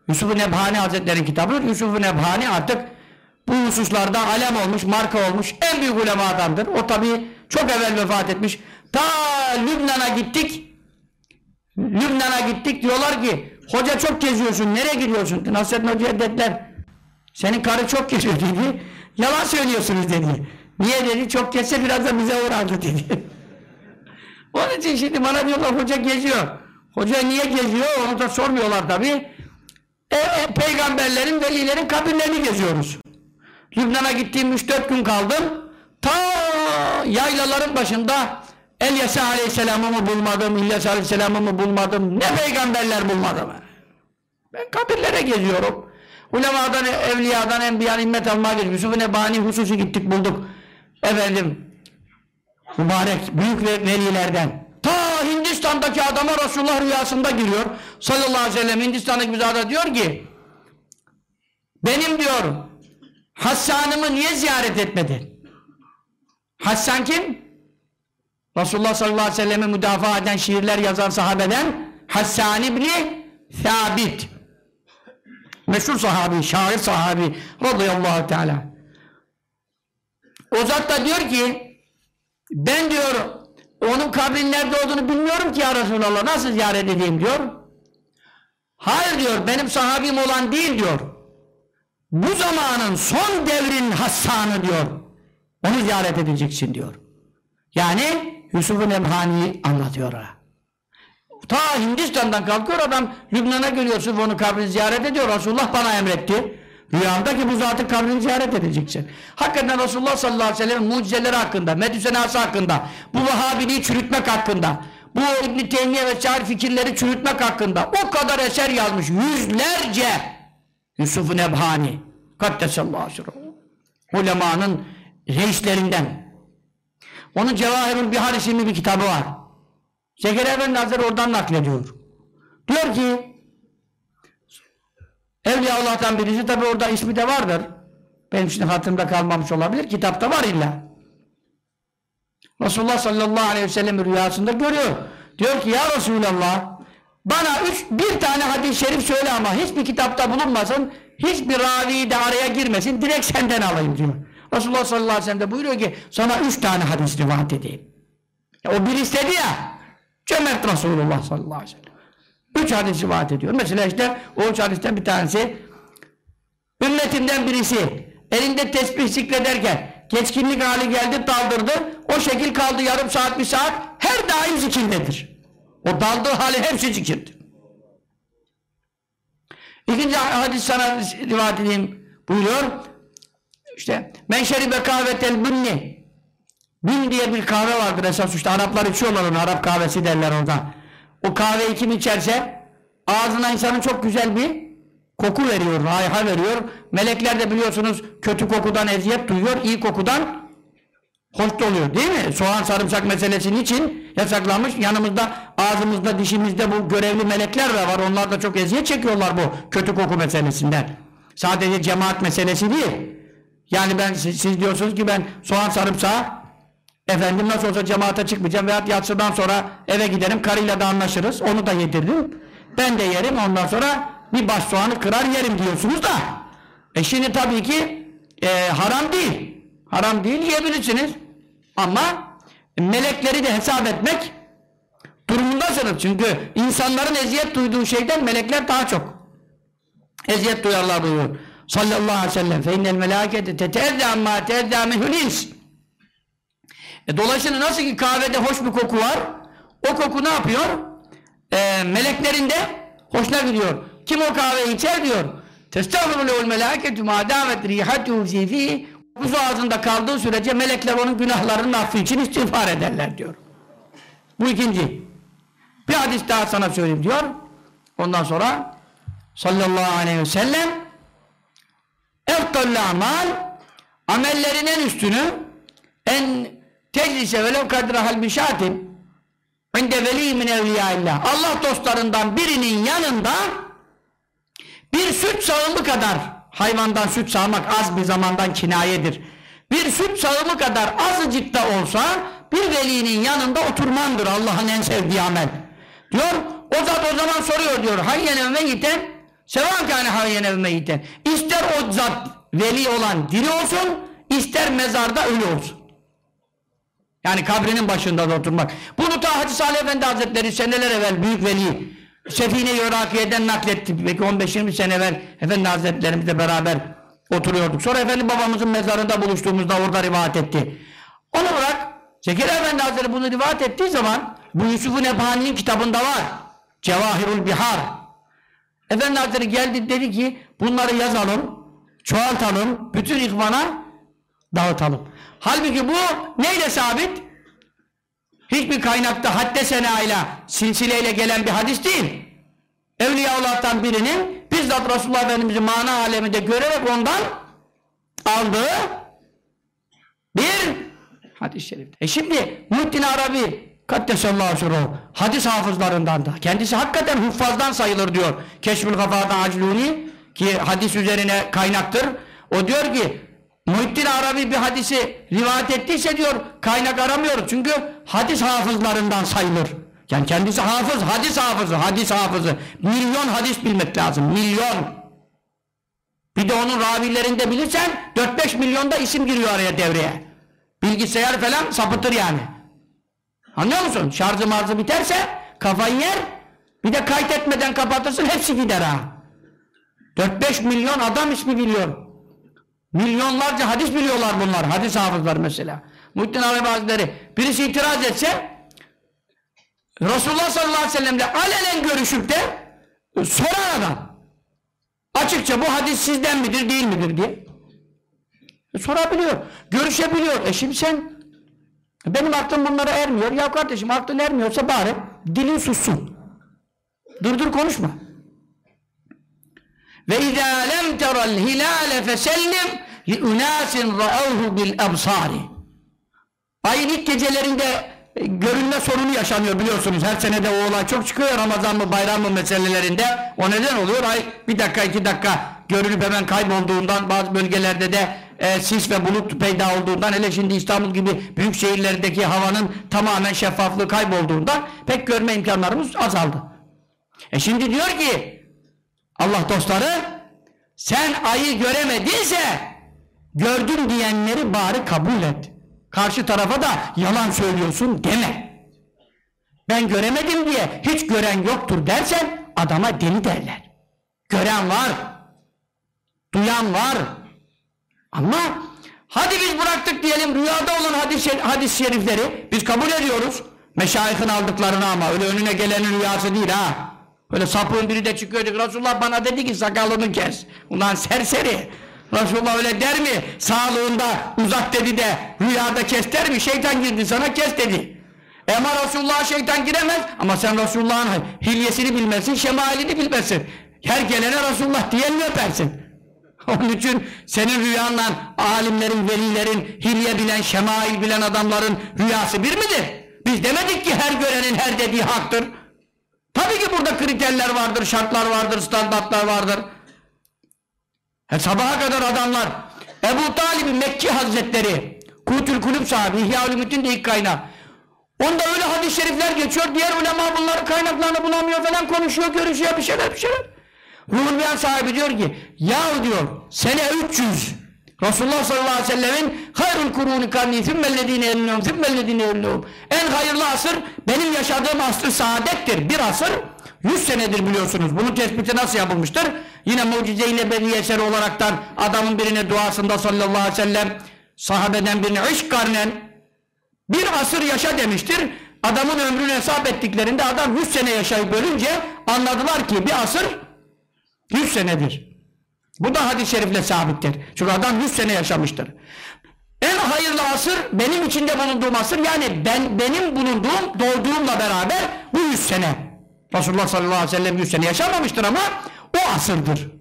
Yusuf-u Nebhani Hazretleri'nin kitabıdır. Yusuf-u Nebhani artık bu hususlarda alem olmuş, marka olmuş, en büyük ulemadandır. O tabii çok evvel vefat etmiş. Ta Lübnan'a gittik. Lübnan'a gittik diyorlar ki hoca çok geziyorsun, nereye gidiyorsun? Nasrettin Hoca'ya dediler. Senin karı çok geziyor dedi. Yalan söylüyorsunuz dedi. Niye dedi? Çok gezse biraz da bize uğrardı dedi. Onun için şimdi bana diyorlar hoca geziyor. Hoca niye geziyor? Onu da sormuyorlar tabi. E, e, peygamberlerin, velilerin kabirlerini geziyoruz. Lübnan'a gittiğim 3-4 gün kaldım. Ta yaylaların başında Elyasa Aleyhisselam'ı mı bulmadım, İlyas Aleyhisselam'ı mı bulmadım, ne peygamberler bulmadım. Ben kabirlere geziyorum. Ulemadan, evliyadan, enbiyan, immet almaya gidiyorum. Yusuf-u Nebani hususi gittik bulduk. Efendim, mübarek büyük velilerden. Ta Hindistan'daki adama Resulullah rüyasında giriyor. Sallallahu aleyhi ve sellem Hindistan'daki bir zada diyor ki benim diyor Hassan'ımı niye ziyaret etmedin? Hassan kim? Resulullah sallallahu aleyhi ve sellem'i müdafaa eden şiirler yazan sahabeden Hassan İbni Thabit. Meşhur sahabi, şair sahabi radıyallahu teala. O zat da diyor ki ben diyor onun kabrin nerede olduğunu bilmiyorum ki ya Resulallah nasıl ziyaret edeyim diyor. Hayır diyor benim sahabim olan değil diyor. Bu zamanın son devrin Hassan'ı diyor onu ziyaret edeceksin diyor yani Yusuf'un Emhani'yi anlatıyor ona. Ta Hindistan'dan kalkıyor adam Lübnan'a geliyor Yusuf onu kabrini ziyaret ediyor. Resulullah bana emretti. Rüyamda ki bu zatın kabrini ziyaret edeceksin. Hakikaten Resulullah sallallahu aleyhi ve sellem'in mucizeleri hakkında, medüsenası hakkında, bu Vahabiliği çürütmek hakkında, bu İbn-i Teymiye ve şair fikirleri çürütmek hakkında o kadar eser yazmış. Yüzlerce Yusuf-u Nebhani Kaddesallahu aleyhi Ulemanın reislerinden onun Cevahirul Bihar isimli bir kitabı var. Zekeriya Efendi Hazretleri oradan naklediyor. Diyor ki Evliya Allah'tan birisi tabi orada ismi de vardır. Benim şimdi hatırımda kalmamış olabilir. Kitapta var illa. Resulullah sallallahu aleyhi ve sellem rüyasında görüyor. Diyor ki ya Resulallah bana üç, bir tane hadis-i şerif söyle ama hiçbir kitapta bulunmasın, hiçbir ravi de araya girmesin, direkt senden alayım diyor. Resulullah sallallahu aleyhi ve sellem de buyuruyor ki sana üç tane hadis rivayet edeyim. Ya o bir istedi ya. Cömert Resulullah sallallahu aleyhi ve sellem. Üç hadis rivayet ediyor. Mesela işte o üç hadisten bir tanesi ümmetimden birisi elinde tesbih zikrederken geçkinlik hali geldi daldırdı. O şekil kaldı yarım saat bir saat her daim zikirdedir. O daldığı hali hepsi zikirdir. İkinci hadis sana rivayet edeyim buyuruyor. İşte men şeribe kahvetel bünni Bin diye bir kahve vardır esas işte Araplar içiyorlar onu Arap kahvesi derler orada. O kahveyi kim içerse ağzına insanın çok güzel bir koku veriyor, raiha veriyor. Melekler de biliyorsunuz kötü kokudan eziyet duyuyor, iyi kokudan hoş oluyor değil mi? Soğan sarımsak meselesinin için yasaklanmış. Yanımızda, ağzımızda, dişimizde bu görevli melekler de var. Onlar da çok eziyet çekiyorlar bu kötü koku meselesinden. Sadece cemaat meselesi değil. Yani ben siz, siz diyorsunuz ki ben soğan sarımsağı efendim nasıl olsa cemaate çıkmayacağım veyahut yatsıdan sonra eve giderim karıyla da anlaşırız. Onu da yedirdim. Ben de yerim ondan sonra bir baş soğanı kırar yerim diyorsunuz da. E şimdi tabii ki e, haram değil. Haram değil yiyebilirsiniz. Ama melekleri de hesap etmek durumundasınız. Çünkü insanların eziyet duyduğu şeyden melekler daha çok eziyet duyarlar buyuruyor. Sallallahu aleyhi ve sellem fe innel melâkete teteezzâ amma teezzâ minhul ins. E dolayısıyla nasıl ki kahvede hoş bir koku var o koku ne yapıyor? E, meleklerin de hoşuna gidiyor. Kim o kahveyi içer diyor. Testağfiru lehul melâketü mâ dâmet rîhatû zîfî Kokusu ağzında kaldığı sürece melekler onun günahlarının affı için istiğfar ederler diyor. Bu ikinci. Bir hadis daha sana söyleyeyim diyor. Ondan sonra sallallahu aleyhi ve sellem eftalli amal amellerin en üstünü en teclise velev kadra hal bişatin inde veli min evliyaillah Allah dostlarından birinin yanında bir süt sağımı kadar hayvandan süt sağmak az bir zamandan kinayedir. Bir süt sağımı kadar azıcık da olsa bir velinin yanında oturmandır Allah'ın en sevdiği amel. Diyor o zat o zaman soruyor diyor hayyen evme giten sevan kâne hayyen evme giten ister o zat veli olan diri olsun ister mezarda ölü olsun. Yani kabrinin başında da oturmak. Bunu ta Hacı Salih Efendi Hazretleri seneler evvel büyük veli Sefine-i Irakiye'den nakletti. Belki 15-20 sene evvel Efendi Hazretlerimizle beraber oturuyorduk. Sonra Efendi babamızın mezarında buluştuğumuzda orada rivayet etti. Onu bırak Zekeriya Efendi Hazretleri bunu rivayet ettiği zaman bu Yusuf-u kitabında var. Cevahirul Bihar. Efendi Hazretleri geldi dedi ki bunları yazalım, çoğaltalım, bütün ihvana dağıtalım. Halbuki bu neyle sabit? Hiçbir kaynakta hadde senayla, silsileyle gelen bir hadis değil. Evliyaullah'tan birinin bizzat Resulullah Efendimiz'i mana aleminde görerek ondan aldığı bir hadis-i şerif. E şimdi Muhittin Arabi Kaddesallahu sürruhu hadis hafızlarından da. Kendisi hakikaten huffazdan sayılır diyor. Keşfül Gafa'dan Acluni ki hadis üzerine kaynaktır. O diyor ki Muhittin Arabi bir hadisi rivayet ettiyse diyor kaynak aramıyoruz. Çünkü hadis hafızlarından sayılır. Yani kendisi hafız, hadis hafızı, hadis hafızı. Milyon hadis bilmek lazım, milyon. Bir de onun ravilerinde bilirsen 4-5 milyonda isim giriyor araya devreye. Bilgisayar falan sapıtır yani. Anlıyor musun? Şarjı marzı biterse kafayı yer. Bir de kaydetmeden kapatırsın hepsi gider ha. 4-5 milyon adam ismi biliyor. Milyonlarca hadis biliyorlar bunlar. Hadis hafızlar mesela. Muhittin Arabi Hazretleri birisi itiraz etse Resulullah sallallahu aleyhi ve sellemle alenen görüşüp de sorar adam. Açıkça bu hadis sizden midir değil midir diye. E, sorabiliyor. Görüşebiliyor. E şimdi sen benim aklım bunlara ermiyor. Ya kardeşim aklın ermiyorsa bari dilin sussun. Dur dur konuşma. Ve izâ lem teral hilâle fesellim li unâsin ra'avhu bil absâri. Ayın ilk gecelerinde e, görünme sorunu yaşanıyor biliyorsunuz. Her senede o olay çok çıkıyor Ramazan mı bayram mı meselelerinde. O neden oluyor? Ay bir dakika iki dakika görünüp hemen kaybolduğundan bazı bölgelerde de e, sis ve bulut peyda olduğundan hele şimdi İstanbul gibi büyük şehirlerdeki havanın tamamen şeffaflığı kaybolduğundan pek görme imkanlarımız azaldı. E şimdi diyor ki Allah dostları sen ayı göremedinse gördüm diyenleri bari kabul et. Karşı tarafa da yalan söylüyorsun deme. Ben göremedim diye hiç gören yoktur dersen adama deli derler. Gören var. Duyan var. Ama hadi biz bıraktık diyelim rüyada olan hadis, hadis şerifleri biz kabul ediyoruz. Meşayihin aldıklarını ama öyle önüne gelenin rüyası değil ha. Öyle sapığın biri de çıkıyordu. Resulullah bana dedi ki sakalını kes. Ulan serseri. Resulullah öyle der mi? Sağlığında uzak dedi de rüyada kes der mi? Şeytan girdi sana kes dedi. Ama Resulullah'a şeytan giremez. Ama sen Resulullah'ın hilyesini bilmezsin, şemalini bilmezsin. Her gelene Resulullah diyen öpersin? Onun için senin rüyanla alimlerin, velilerin, hilye bilen, şemail bilen adamların rüyası bir midir? Biz demedik ki her görenin her dediği haktır. Tabii ki burada kriterler vardır, şartlar vardır, standartlar vardır. Her sabaha kadar adamlar Ebu Talib Mekki Hazretleri Kutül Kulüp sahibi İhya Ulumuddin de ilk kaynağı. Onda öyle hadis-i şerifler geçiyor. Diğer ulema bunları kaynaklarını bulamıyor falan konuşuyor, görüşüyor bir şeyler bir şeyler. Ruhul sahibi diyor ki yahu diyor sene 300 Resulullah sallallahu aleyhi ve sellemin hayrul kuruni karni sümmellezine elnûm sümmellezine elnûm en hayırlı asır benim yaşadığım asr saadettir. Bir asır 100 senedir biliyorsunuz. Bunun tespiti nasıl yapılmıştır? Yine mucize-i neberi eseri olaraktan adamın birine duasında sallallahu aleyhi ve sellem sahabeden birine iş karnen bir asır yaşa demiştir. Adamın ömrünü hesap ettiklerinde adam 100 sene yaşayıp ölünce anladılar ki bir asır 100 senedir. Bu da hadis-i şerifle sabittir. Çünkü adam 100 sene yaşamıştır. En hayırlı asır benim içinde bulunduğum asır yani ben benim bulunduğum doğduğumla beraber bu 100 sene. Resulullah sallallahu aleyhi ve sellem 100 sene yaşamamıştır ama o asırdır.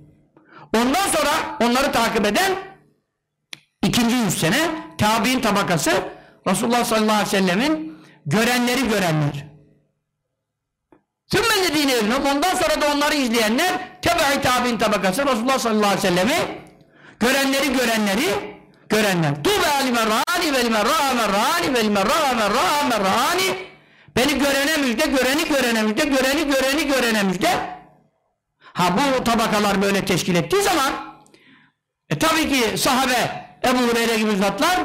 Ondan sonra onları takip eden ikinci 100 sene tabi'in tabakası Resulullah sallallahu aleyhi ve sellemin görenleri görenler. Sümmellezine evlum. Ondan sonra da onları izleyenler tebe-i tabi'in tabakası Resulullah sallallahu aleyhi ve sellemi görenleri görenleri görenler. Tuğbe alime rani ve lime ra'a merrani ve lime ra'a merra'a merrani Beni görene müjde, göreni görene müjde, göreni göreni görene müjde. Ha bu tabakalar böyle teşkil ettiği zaman e tabii ki sahabe Ebu Hureyre gibi zatlar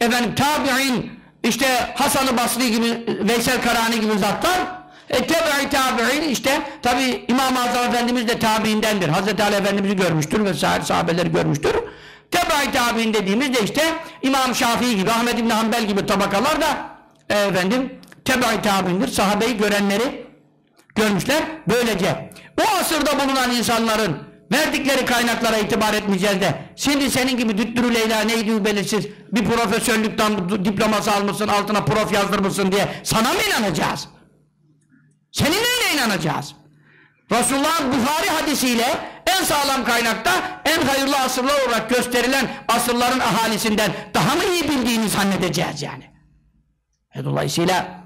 efendim tabi'in işte Hasan-ı Basri gibi Veysel Karani gibi zatlar e tebe'i tabi'in işte tabi İmam-ı Azam Efendimiz de tabiindendir. Hazreti Ali Efendimiz'i görmüştür ve sahabeleri görmüştür. Tebe'i tabi'in dediğimiz de işte İmam Şafii gibi, Ahmed İbni Hanbel gibi tabakalar da e, efendim tebe'i tabi'indir. Sahabeyi görenleri görmüşler. Böylece o asırda bulunan insanların verdikleri kaynaklara itibar etmeyeceğiz de şimdi senin gibi düttürü Leyla neydi belirsiz bir profesörlükten diploması almışsın altına prof yazdırmışsın diye sana mı inanacağız? Senin neyle inanacağız? Resulullah'ın Buhari hadisiyle en sağlam kaynakta en hayırlı asırlar olarak gösterilen asırların ahalisinden daha mı iyi bildiğini zannedeceğiz yani. E dolayısıyla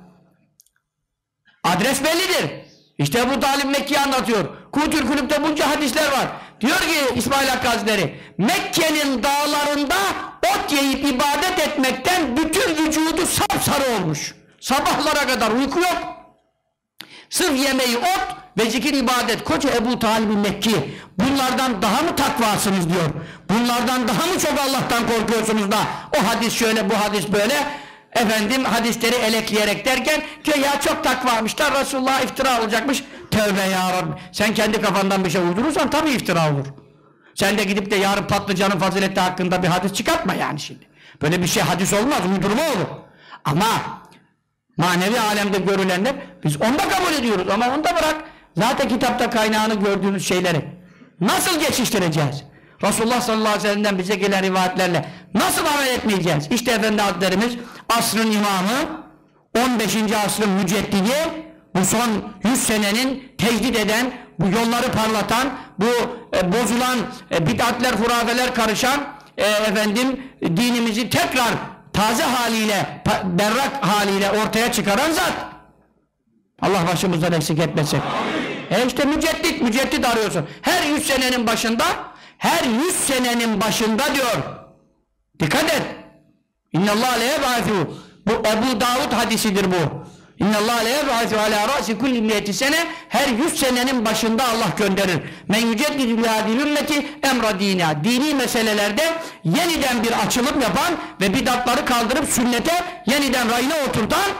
adres bellidir. İşte bu Talib Mekke'yi anlatıyor. Kutül Kulüp'te bunca hadisler var. Diyor ki İsmail Hakkı Hazretleri Mekke'nin dağlarında ot yiyip ibadet etmekten bütün vücudu sapsarı olmuş. Sabahlara kadar uyku yok. Sırf yemeği ot ve zikir ibadet. Koca Ebu Talib Mekki bunlardan daha mı takvasınız diyor. Bunlardan daha mı çok Allah'tan korkuyorsunuz da o hadis şöyle bu hadis böyle efendim hadisleri elekleyerek derken ki ya çok takvamışlar Resulullah iftira olacakmış. Tövbe ya Rabbi. Sen kendi kafandan bir şey uydurursan tabii iftira olur. Sen de gidip de yarın patlıcanın fazileti hakkında bir hadis çıkartma yani şimdi. Böyle bir şey hadis olmaz, uydurma olur. Ama manevi alemde görülenler biz onu da kabul ediyoruz ama onu da bırak. Zaten kitapta kaynağını gördüğümüz şeyleri nasıl geçiştireceğiz? Resulullah sallallahu aleyhi ve sellem'den bize gelen rivayetlerle nasıl amel etmeyeceğiz? İşte Efendi Hazretlerimiz asrın imamı 15. asrın müceddidi bu son 100 senenin tecdid eden bu yolları parlatan bu e, bozulan e, bid'atler hurafeler karışan e, efendim dinimizi tekrar taze haliyle berrak haliyle ortaya çıkaran zat. Allah başımızdan eksik etmesin. E işte müceddit müceddit arıyorsun. Her 100 senenin başında her 100 senenin başında diyor. Dikkat et. İnnallâh leyebâfû bu Ebu Davud hadisidir bu İnnallâhe le yeb'atü alâ râsi kulli miyeti sene her yüz senenin başında Allah gönderir. Men yüceddidü lihâdil ümmeti emra dînâ. Dini meselelerde yeniden bir açılım yapan ve bidatları kaldırıp sünnete yeniden rayına oturtan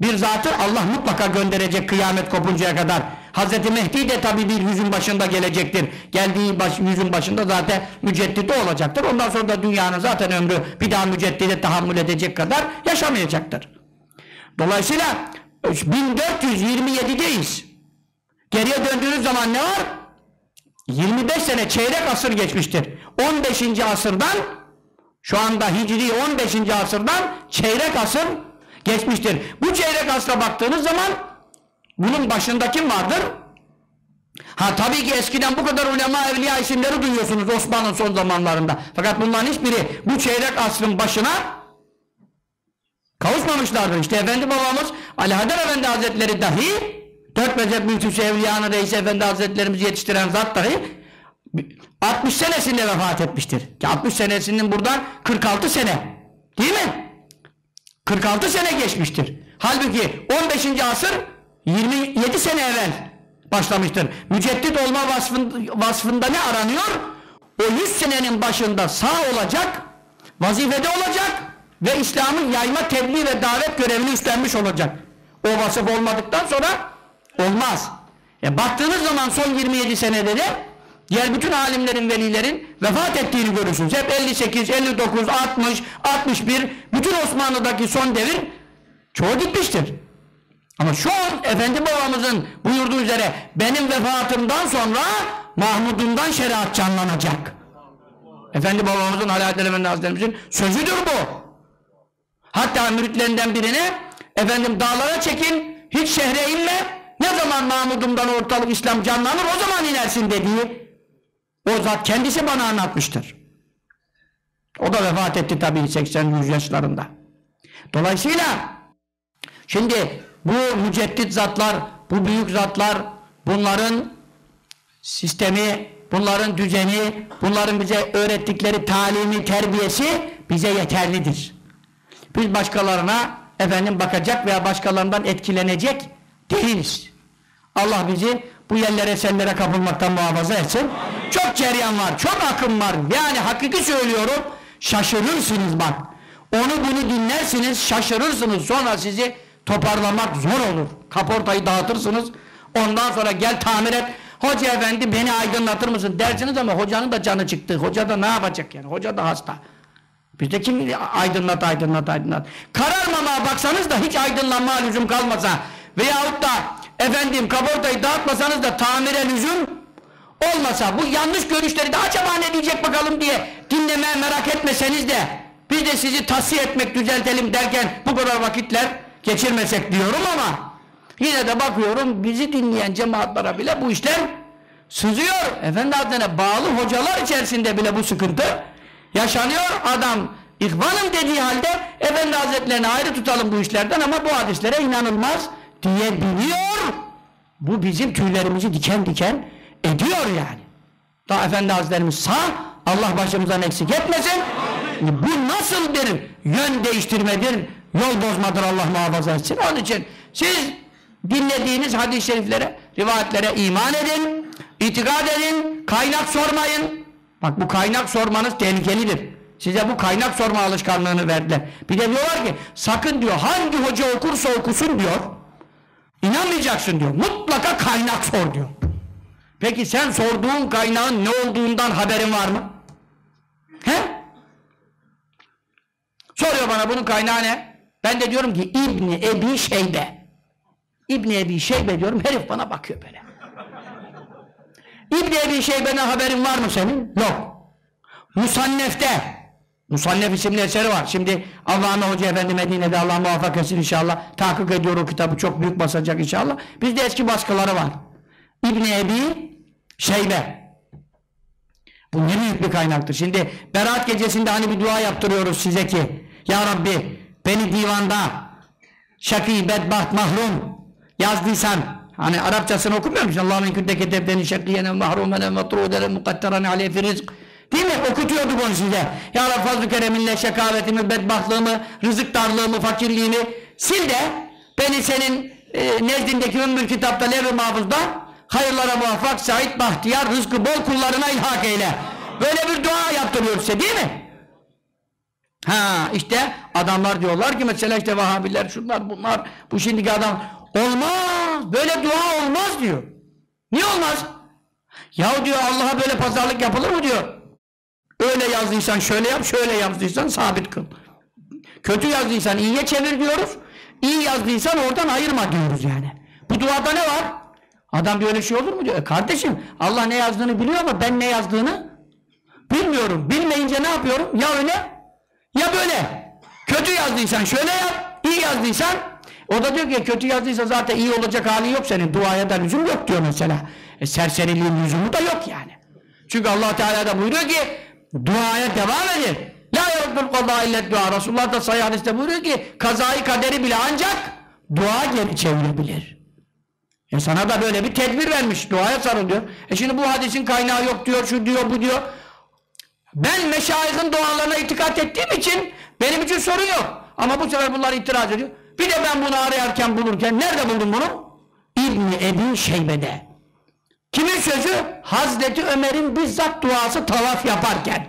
bir zatı Allah mutlaka gönderecek kıyamet kopuncaya kadar. Hazreti Mehdi de tabi bir yüzün başında gelecektir. Geldiği baş, yüzün başında zaten müceddidi olacaktır. Ondan sonra da dünyanın zaten ömrü bir daha müceddide tahammül edecek kadar yaşamayacaktır. Dolayısıyla 1427'deyiz. Geriye döndüğünüz zaman ne var? 25 sene çeyrek asır geçmiştir. 15. asırdan şu anda Hicri 15. asırdan çeyrek asır geçmiştir. Bu çeyrek asra baktığınız zaman bunun başında kim vardır? Ha tabii ki eskiden bu kadar ulema evliya isimleri duyuyorsunuz Osmanlı son zamanlarında. Fakat bunların hiçbiri bu çeyrek asrın başına kavuşmamışlardır. İşte Efendi babamız Ali Haydar Efendi Hazretleri dahi dört mezhep mültüsü evliyanı reis efendi hazretlerimizi yetiştiren zat dahi 60 senesinde vefat etmiştir. Ki 60 senesinin buradan 46 sene. Değil mi? 46 sene geçmiştir. Halbuki 15. asır 27 sene evvel başlamıştır. Müceddit olma vasfında, vasfında ne aranıyor? O 100 senenin başında sağ olacak, vazifede olacak ve İslam'ın yayma, tebliğ ve davet görevini üstlenmiş olacak. O vasıf olmadıktan sonra olmaz. E baktığınız zaman son 27 senede de diğer bütün alimlerin, velilerin vefat ettiğini görürsünüz. Hep 58, 59, 60, 61 bütün Osmanlı'daki son devir çoğu gitmiştir. Ama şu an Efendi babamızın buyurduğu üzere benim vefatımdan sonra Mahmud'undan şeriat canlanacak. Efendi babamızın Alaaddin Efendi Hazretlerimizin sözüdür bu. Hatta müritlerinden birine efendim dağlara çekin, hiç şehre inme, ne zaman Mahmud'umdan ortalık İslam canlanır o zaman inersin dediği o zat kendisi bana anlatmıştır. O da vefat etti tabii 80-100 yaşlarında. Dolayısıyla şimdi bu müceddit zatlar, bu büyük zatlar bunların sistemi, bunların düzeni, bunların bize öğrettikleri talimi, terbiyesi bize yeterlidir. Biz başkalarına efendim bakacak veya başkalarından etkilenecek değiliz. Allah bizi bu yerlere sellere kapılmaktan muhafaza etsin. Amin. Çok ceryan var, çok akım var. Yani hakiki söylüyorum, şaşırırsınız bak. Onu bunu dinlersiniz, şaşırırsınız. Sonra sizi toparlamak zor olur. Kaportayı dağıtırsınız. Ondan sonra gel tamir et. Hoca efendi beni aydınlatır mısın dersiniz ama hocanın da canı çıktı. Hoca da ne yapacak yani? Hoca da hasta. Bizde kim aydınlat aydınlat aydınlat. Kararmamaya baksanız da hiç aydınlanma lüzum kalmasa veyahut da efendim kaportayı dağıtmasanız da tamire lüzum olmasa bu yanlış görüşleri de acaba ne diyecek bakalım diye dinlemeye merak etmeseniz de biz de sizi tasfiye etmek düzeltelim derken bu kadar vakitler geçirmesek diyorum ama yine de bakıyorum bizi dinleyen cemaatlara bile bu işler sızıyor. Efendi Hazretlerine bağlı hocalar içerisinde bile bu sıkıntı yaşanıyor. Adam ihvanım dediği halde Efendi Hazretlerini ayrı tutalım bu işlerden ama bu hadislere inanılmaz diyebiliyor. Bu bizim tüylerimizi diken diken ediyor yani. Daha Efendi Hazretlerimiz sağ, Allah başımızdan eksik etmesin. Bu nasıl bir yön değiştirmedir, yol bozmadır Allah muhafaza etsin. Onun için siz dinlediğiniz hadis-i şeriflere, rivayetlere iman edin, itikad edin, kaynak sormayın. Bak bu kaynak sormanız tehlikelidir. Size bu kaynak sorma alışkanlığını verdiler. Bir de diyorlar ki sakın diyor hangi hoca okursa okusun diyor. İnanmayacaksın diyor. Mutlaka kaynak sor diyor. Peki sen sorduğun kaynağın ne olduğundan haberin var mı? He? Soruyor bana bunun kaynağı ne? Ben de diyorum ki İbni Ebi Şeybe. İbni Ebi Şeybe diyorum herif bana bakıyor böyle. İbni Ebi Şeybe'nin haberin var mı senin? Yok. Musannef'te Musannef isimli eseri var. Şimdi Allah'ın Hoca Efendi Medine'de Allah muvaffak etsin inşallah. Tahkik ediyor o kitabı. Çok büyük basacak inşallah. Bizde eski baskıları var. İbni Ebi Şeybe. Bu ne büyük bir kaynaktır. Şimdi Berat gecesinde hani bir dua yaptırıyoruz size ki Ya Rabbi beni divanda şakî, bedbaht, mahrum yazdıysan hani Arapçasını okumuyor musun? Allah'ın inkünde ketebdeni şakîyene mahrumene metrûdene mukadderan aleyhi fi rizk Değil mi? Okutuyordu bunu size. Ya Rabbi fazl-ı kereminle şekavetimi, bedbahtlığımı, rızık darlığımı, fakirliğimi sil de beni senin e, nezdindeki ümmül kitapta levh-i mahfuzda hayırlara muvaffak, sait, bahtiyar, rızkı bol kullarına ilhak eyle. Böyle bir dua yaptırıyor size değil mi? Ha işte adamlar diyorlar ki mesela işte Vahabiler şunlar bunlar bu şimdiki adam olmaz böyle dua olmaz diyor. Niye olmaz? Ya diyor Allah'a böyle pazarlık yapılır mı diyor. Öyle yazdıysan şöyle yap şöyle yazdıysan sabit kıl. Kötü yazdıysan iyiye çevir diyoruz. İyi yazdıysan oradan ayırma diyoruz yani. Bu duada ne var? Adam böyle şey olur mu diyor. E kardeşim Allah ne yazdığını biliyor ama ben ne yazdığını bilmiyorum. Bilmeyince ne yapıyorum? Ya öyle ya böyle. Kötü yazdıysan şöyle yap. iyi yazdıysan o da diyor ki kötü yazdıysa zaten iyi olacak hali yok senin. Duaya da lüzum yok diyor mesela. E, serseriliğin lüzumu da yok yani. Çünkü allah Teala da buyuruyor ki duaya devam edin. La yarabbul kaza illet dua. Resulullah da sayı hadiste buyuruyor ki kazayı kaderi bile ancak dua geri çevirebilir. E sana da böyle bir tedbir vermiş. Duaya sarıl diyor. E şimdi bu hadisin kaynağı yok diyor, şu diyor, bu diyor. Ben meşayihin dualarına itikat ettiğim için benim için sorun yok. Ama bu sefer bunlar itiraz ediyor. Bir de ben bunu arayarken bulurken nerede buldum bunu? İbni Ebi Şeybe'de. Kimin sözü? Hazreti Ömer'in bizzat duası tavaf yaparken.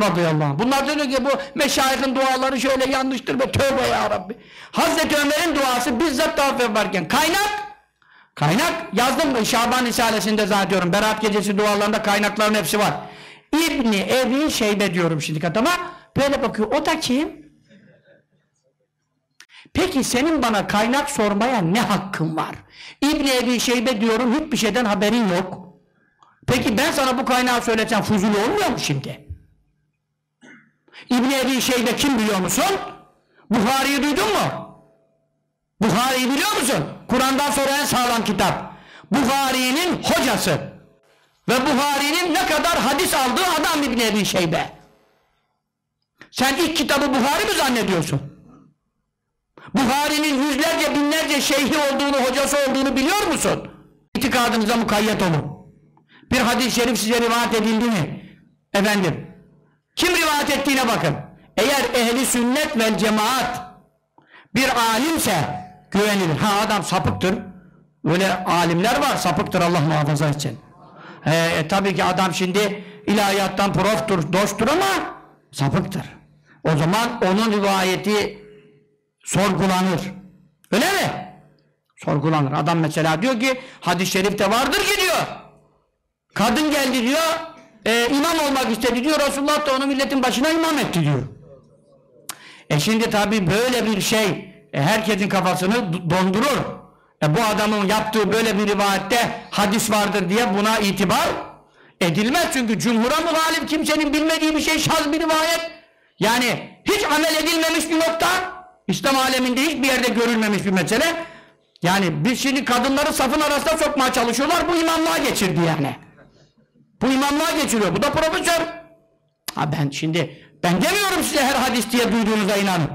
Radıyallahu anh. Bunlar diyor ki bu meşayihin duaları şöyle yanlıştır ve tövbe ya Rabbi. Hazreti Ömer'in duası bizzat tavaf yaparken. Kaynak? Kaynak yazdım Şaban Risalesi'nde zannediyorum. Berat Gecesi dualarında kaynakların hepsi var. İbni Ebi Şeybe diyorum şimdi adama. Böyle bakıyor. O da kim? Peki senin bana kaynak sormaya ne hakkın var? İbni Ebi Şeybe diyorum hiçbir şeyden haberin yok. Peki ben sana bu kaynağı söylesem fuzul olmuyor mu şimdi? İbni Ebi Şeybe kim biliyor musun? Buhari'yi duydun mu? Buhari'yi biliyor musun? Kur'an'dan sonra en sağlam kitap. Buhari'nin hocası. Ve Buhari'nin ne kadar hadis aldığı adam İbni Ebi Şeybe. Sen ilk kitabı Buhari mi zannediyorsun? Buhari'nin yüzlerce binlerce şeyhi olduğunu, hocası olduğunu biliyor musun? İtikadınıza mukayyet olun. Bir hadis-i şerif size rivayet edildi mi? Efendim, kim rivayet ettiğine bakın. Eğer ehli sünnet vel cemaat bir alimse güvenilir. Ha adam sapıktır. Öyle alimler var sapıktır Allah muhafaza etsin. Ee, tabii ki adam şimdi ilahiyattan proftur, doştur ama sapıktır. O zaman onun rivayeti sorgulanır. Öyle mi? Sorgulanır. Adam mesela diyor ki hadis-i şerifte vardır ki diyor. Kadın geldi diyor e, imam olmak istedi diyor. Resulullah da onu milletin başına imam etti diyor. E şimdi tabi böyle bir şey e, herkesin kafasını dondurur. E, bu adamın yaptığı böyle bir rivayette hadis vardır diye buna itibar edilmez. Çünkü cumhura muhalif kimsenin bilmediği bir şey şaz bir rivayet. Yani hiç amel edilmemiş bir nokta. İslam aleminde hiçbir yerde görülmemiş bir mesele. Yani biz şimdi kadınları safın arasına sokmaya çalışıyorlar. Bu imamlığa geçirdi yani. Bu imamlığa geçiriyor. Bu da profesör. Ha ben şimdi ben demiyorum size her hadis diye duyduğunuza inanın.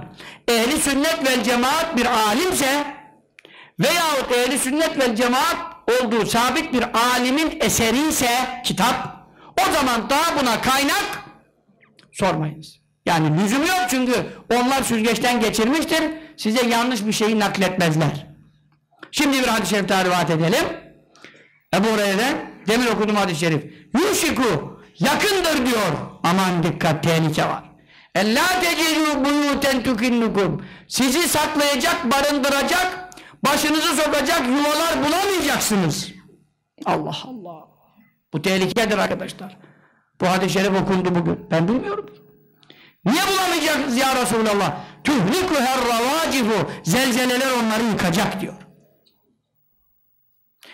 Ehli sünnet vel cemaat bir alimse veyahut ehli sünnet vel cemaat olduğu sabit bir alimin eseri ise kitap o zaman daha buna kaynak sormayınız. Yani lüzum yok çünkü onlar süzgeçten geçirmiştir. Size yanlış bir şeyi nakletmezler. Şimdi bir hadis-i şerif rivayet edelim. Ebu Hureyre'den demin okudum hadis-i şerif. Yuşiku yakındır diyor. Aman dikkat tehlike var. Ellâ tecilû buyûten tukinnukum. Sizi saklayacak, barındıracak, başınızı sokacak yuvalar bulamayacaksınız. Allah Allah. Bu tehlikedir arkadaşlar. Bu hadis-i şerif okundu bugün. Ben bilmiyorum. Niye bulamayacağız ya Resulallah? Tuhliku her ravacifu. Zelzeleler onları yıkacak diyor.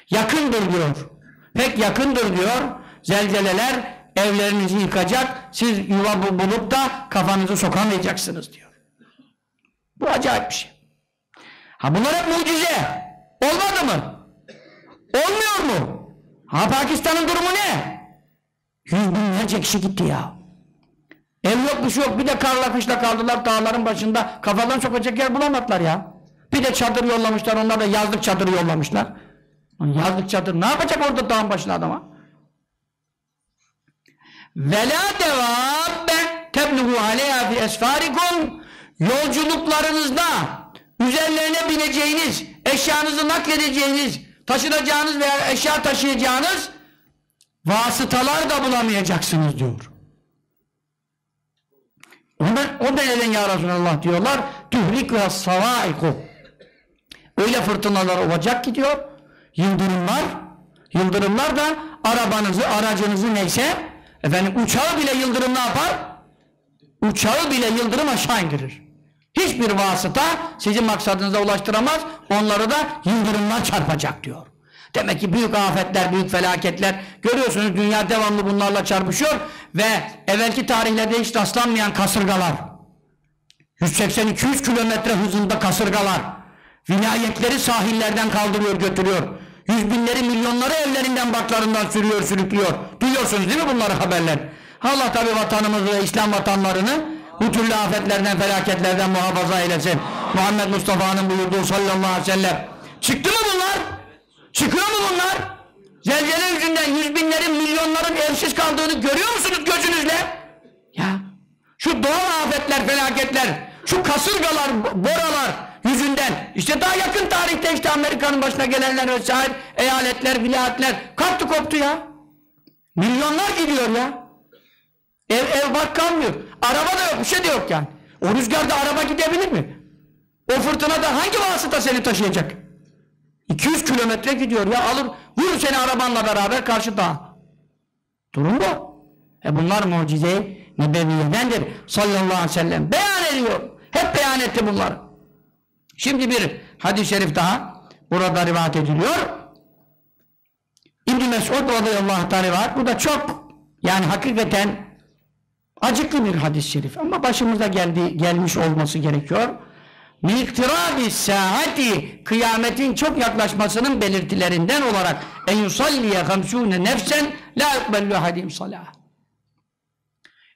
Yakındır diyor. Pek yakındır diyor. Zelzeleler evlerinizi yıkacak. Siz yuva bulup da kafanızı sokamayacaksınız diyor. Bu acayip bir şey. Ha bunlar hep mucize. Olmadı mı? Olmuyor mu? Ha Pakistan'ın durumu ne? Yüz binlerce kişi gitti ya. Ev yok bir şey yok. Bir de karla kışla kaldılar dağların başında. Kafadan sokacak yer bulamadılar ya. Bir de çadır yollamışlar. Onlar da yazlık çadırı yollamışlar. Yazlık çadır ne yapacak orada dağın başında adama? Vela devabbe tebnuhu aleyha fi esfarikum yolculuklarınızda üzerlerine bineceğiniz, eşyanızı nakledeceğiniz, taşınacağınız veya eşya taşıyacağınız vasıtalar da bulamayacaksınız diyor. Ondan, o da neden ya Resulallah diyorlar. Tührik ve savaiku. Öyle fırtınalar olacak ki diyor. Yıldırımlar, yıldırımlar da arabanızı, aracınızı neyse efendim uçağı bile yıldırım ne yapar? Uçağı bile yıldırım aşağı indirir. Hiçbir vasıta sizin maksadınıza ulaştıramaz. Onları da yıldırımlar çarpacak diyor. Demek ki büyük afetler, büyük felaketler. Görüyorsunuz dünya devamlı bunlarla çarpışıyor ve evvelki tarihlerde hiç rastlanmayan kasırgalar 180-200 kilometre hızında kasırgalar vilayetleri sahillerden kaldırıyor götürüyor. Yüz binleri milyonları evlerinden baklarından sürüyor sürüklüyor. Duyuyorsunuz değil mi bunları haberler? Allah tabi vatanımızı ve İslam vatanlarını bu türlü afetlerden felaketlerden muhafaza eylesin. Muhammed Mustafa'nın buyurduğu sallallahu aleyhi ve sellem. Çıktı mı bunlar çıkıyor mu bunlar zelzele yüzünden yüz binlerin milyonların evsiz kaldığını görüyor musunuz gözünüzle ya şu doğal afetler, felaketler, şu kasırgalar, boralar yüzünden işte daha yakın tarihte işte Amerika'nın başına gelenler vesaire eyaletler, vilayetler kalktı koptu ya. Milyonlar gidiyor ya. Ev, ev bak kalmıyor. Araba da yok, bir şey de yok yani. O rüzgarda araba gidebilir mi? O fırtınada hangi vasıta seni taşıyacak? 200 kilometre gidiyor ya alır vurur seni arabanla beraber karşı dağa. Durum bu. E bunlar mucize nebeviyedendir sallallahu aleyhi ve sellem. Beyan ediyor. Hep beyan etti bunları. Şimdi bir hadis-i şerif daha burada rivayet ediliyor. İbn-i Mesud radıyallahu teala var. Bu da çok yani hakikaten acıklı bir hadis-i şerif ama başımıza geldi gelmiş olması gerekiyor. Miktirabi saati kıyametin çok yaklaşmasının belirtilerinden olarak en yusalliye hamsune nefsen la yukbellu hadim salah.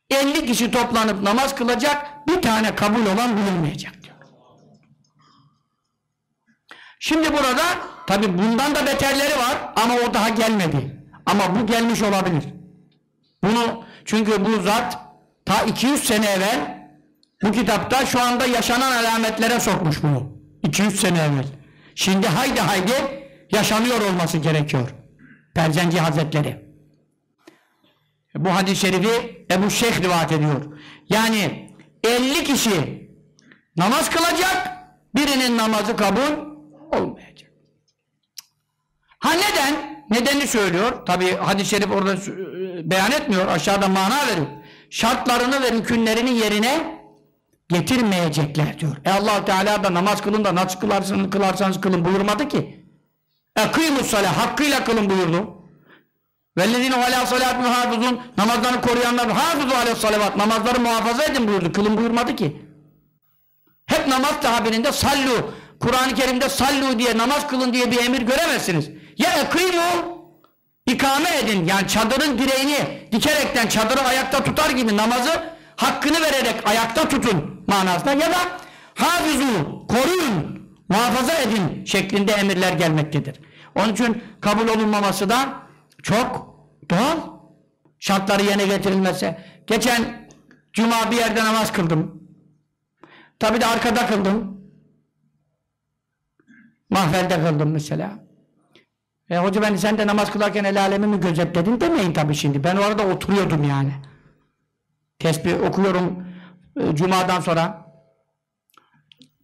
50 kişi toplanıp namaz kılacak bir tane kabul olan bulunmayacak diyor. Şimdi burada tabi bundan da beterleri var ama o daha gelmedi. Ama bu gelmiş olabilir. Bunu çünkü bu zat ta 200 sene evvel bu kitapta şu anda yaşanan alametlere sokmuş bunu. 200 sene evvel. Şimdi haydi haydi yaşanıyor olması gerekiyor. Perzenci Hazretleri. Bu hadis-i şerifi Ebu Şeyh rivayet ediyor. Yani 50 kişi namaz kılacak, birinin namazı kabul olmayacak. Ha neden? Nedeni söylüyor. Tabi hadis-i şerif orada beyan etmiyor. Aşağıda mana veriyor. Şartlarını ve rükünlerini yerine getirmeyecekler diyor. E allah Teala da namaz kılın da nasıl kılarsanız kılarsanız kılın buyurmadı ki. E kıymus salah hakkıyla kılın buyurdu. Vellezine alâ salât muhafızun namazlarını koruyanlar hafızu aleyh salavat namazları muhafaza edin buyurdu. Kılın buyurmadı ki. Hep namaz tabirinde sallu Kur'an-ı Kerim'de sallu diye namaz kılın diye bir emir göremezsiniz. Ya ekîmû ikame edin yani çadırın direğini dikerekten çadırı ayakta tutar gibi namazı hakkını vererek ayakta tutun manasında ya da hafizu koruyun muhafaza edin şeklinde emirler gelmektedir. Onun için kabul olunmaması da çok doğal. Şartları yerine getirilmezse. Geçen cuma bir yerde namaz kıldım. Tabi de arkada kıldım. Mahvelde kıldım mesela. E hoca ben sen de namaz kılarken el alemi mi gözetledin demeyin tabi şimdi. Ben o arada oturuyordum yani. Tesbih okuyorum e, cumadan sonra.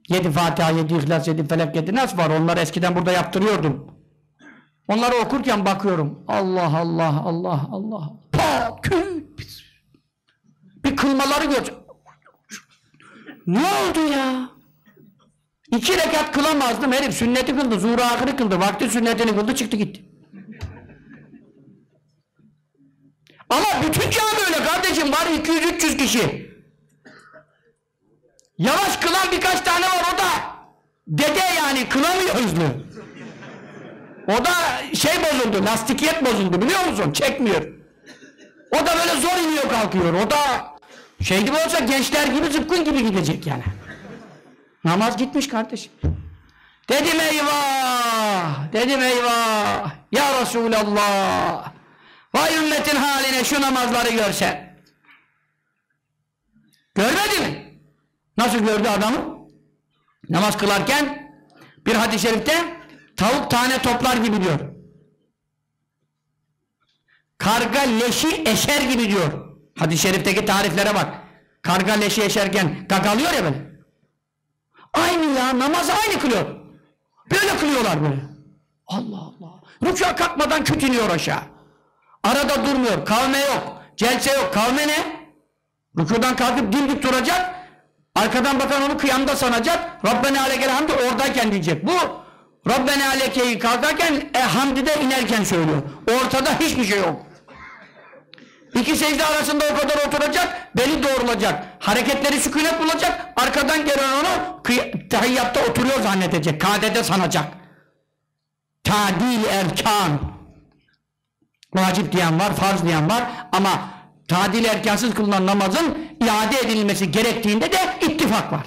Yedi Fatiha, yedi İhlas, yedi Felak, yedi Nas var. Onları eskiden burada yaptırıyordum. Onları okurken bakıyorum. Allah Allah Allah Allah. Küt. Bir kılmaları gör. Ne oldu ya? İki rekat kılamazdım herif. Sünneti kıldı, zuhru ahiri kıldı. Vakti sünnetini kıldı, çıktı gitti. Ama bütün cami öyle kardeşim. Var 200-300 kişi. Yavaş kılan birkaç tane var o da. Dede yani kılamıyor hızlı. O da şey bozuldu, lastikiyet bozuldu biliyor musun? Çekmiyor. O da böyle zor iniyor kalkıyor. O da şey gibi olsa gençler gibi zıpkın gibi gidecek yani. Namaz gitmiş kardeşim. Dedim eyvah, dedim eyvah. Ya Resulallah. Vay ümmetin haline şu namazları görsen. Görmedi mi? Nasıl gördü adamı? Namaz kılarken bir hadis-i şerifte tavuk tane toplar gibi diyor. Karga leşi eşer gibi diyor. Hadis-i şerifteki tariflere bak. Karga leşi eşerken gagalıyor ya böyle. Aynı ya namazı aynı kılıyor. Böyle kılıyorlar böyle. Allah Allah. Rükûa kalkmadan kütünüyor aşağı. Arada durmuyor. Kavme yok. Celse yok. Kavme ne? Rükudan kalkıp dimdik duracak. Arkadan bakan onu kıyamda sanacak. Rabbena alekel hamdi oradayken diyecek. Bu Rabbena alekeyi kalkarken e, hamdi de inerken söylüyor. Ortada hiçbir şey yok. İki secde arasında o kadar oturacak, beli doğrulacak. Hareketleri sükunet bulacak, arkadan gelen onu tahiyyatta oturuyor zannedecek. Kadede sanacak. Tadil erkan. Vacip diyen var, farz diyen var ama tadil erkansız kılınan namazın iade edilmesi gerektiğinde de ittifak var.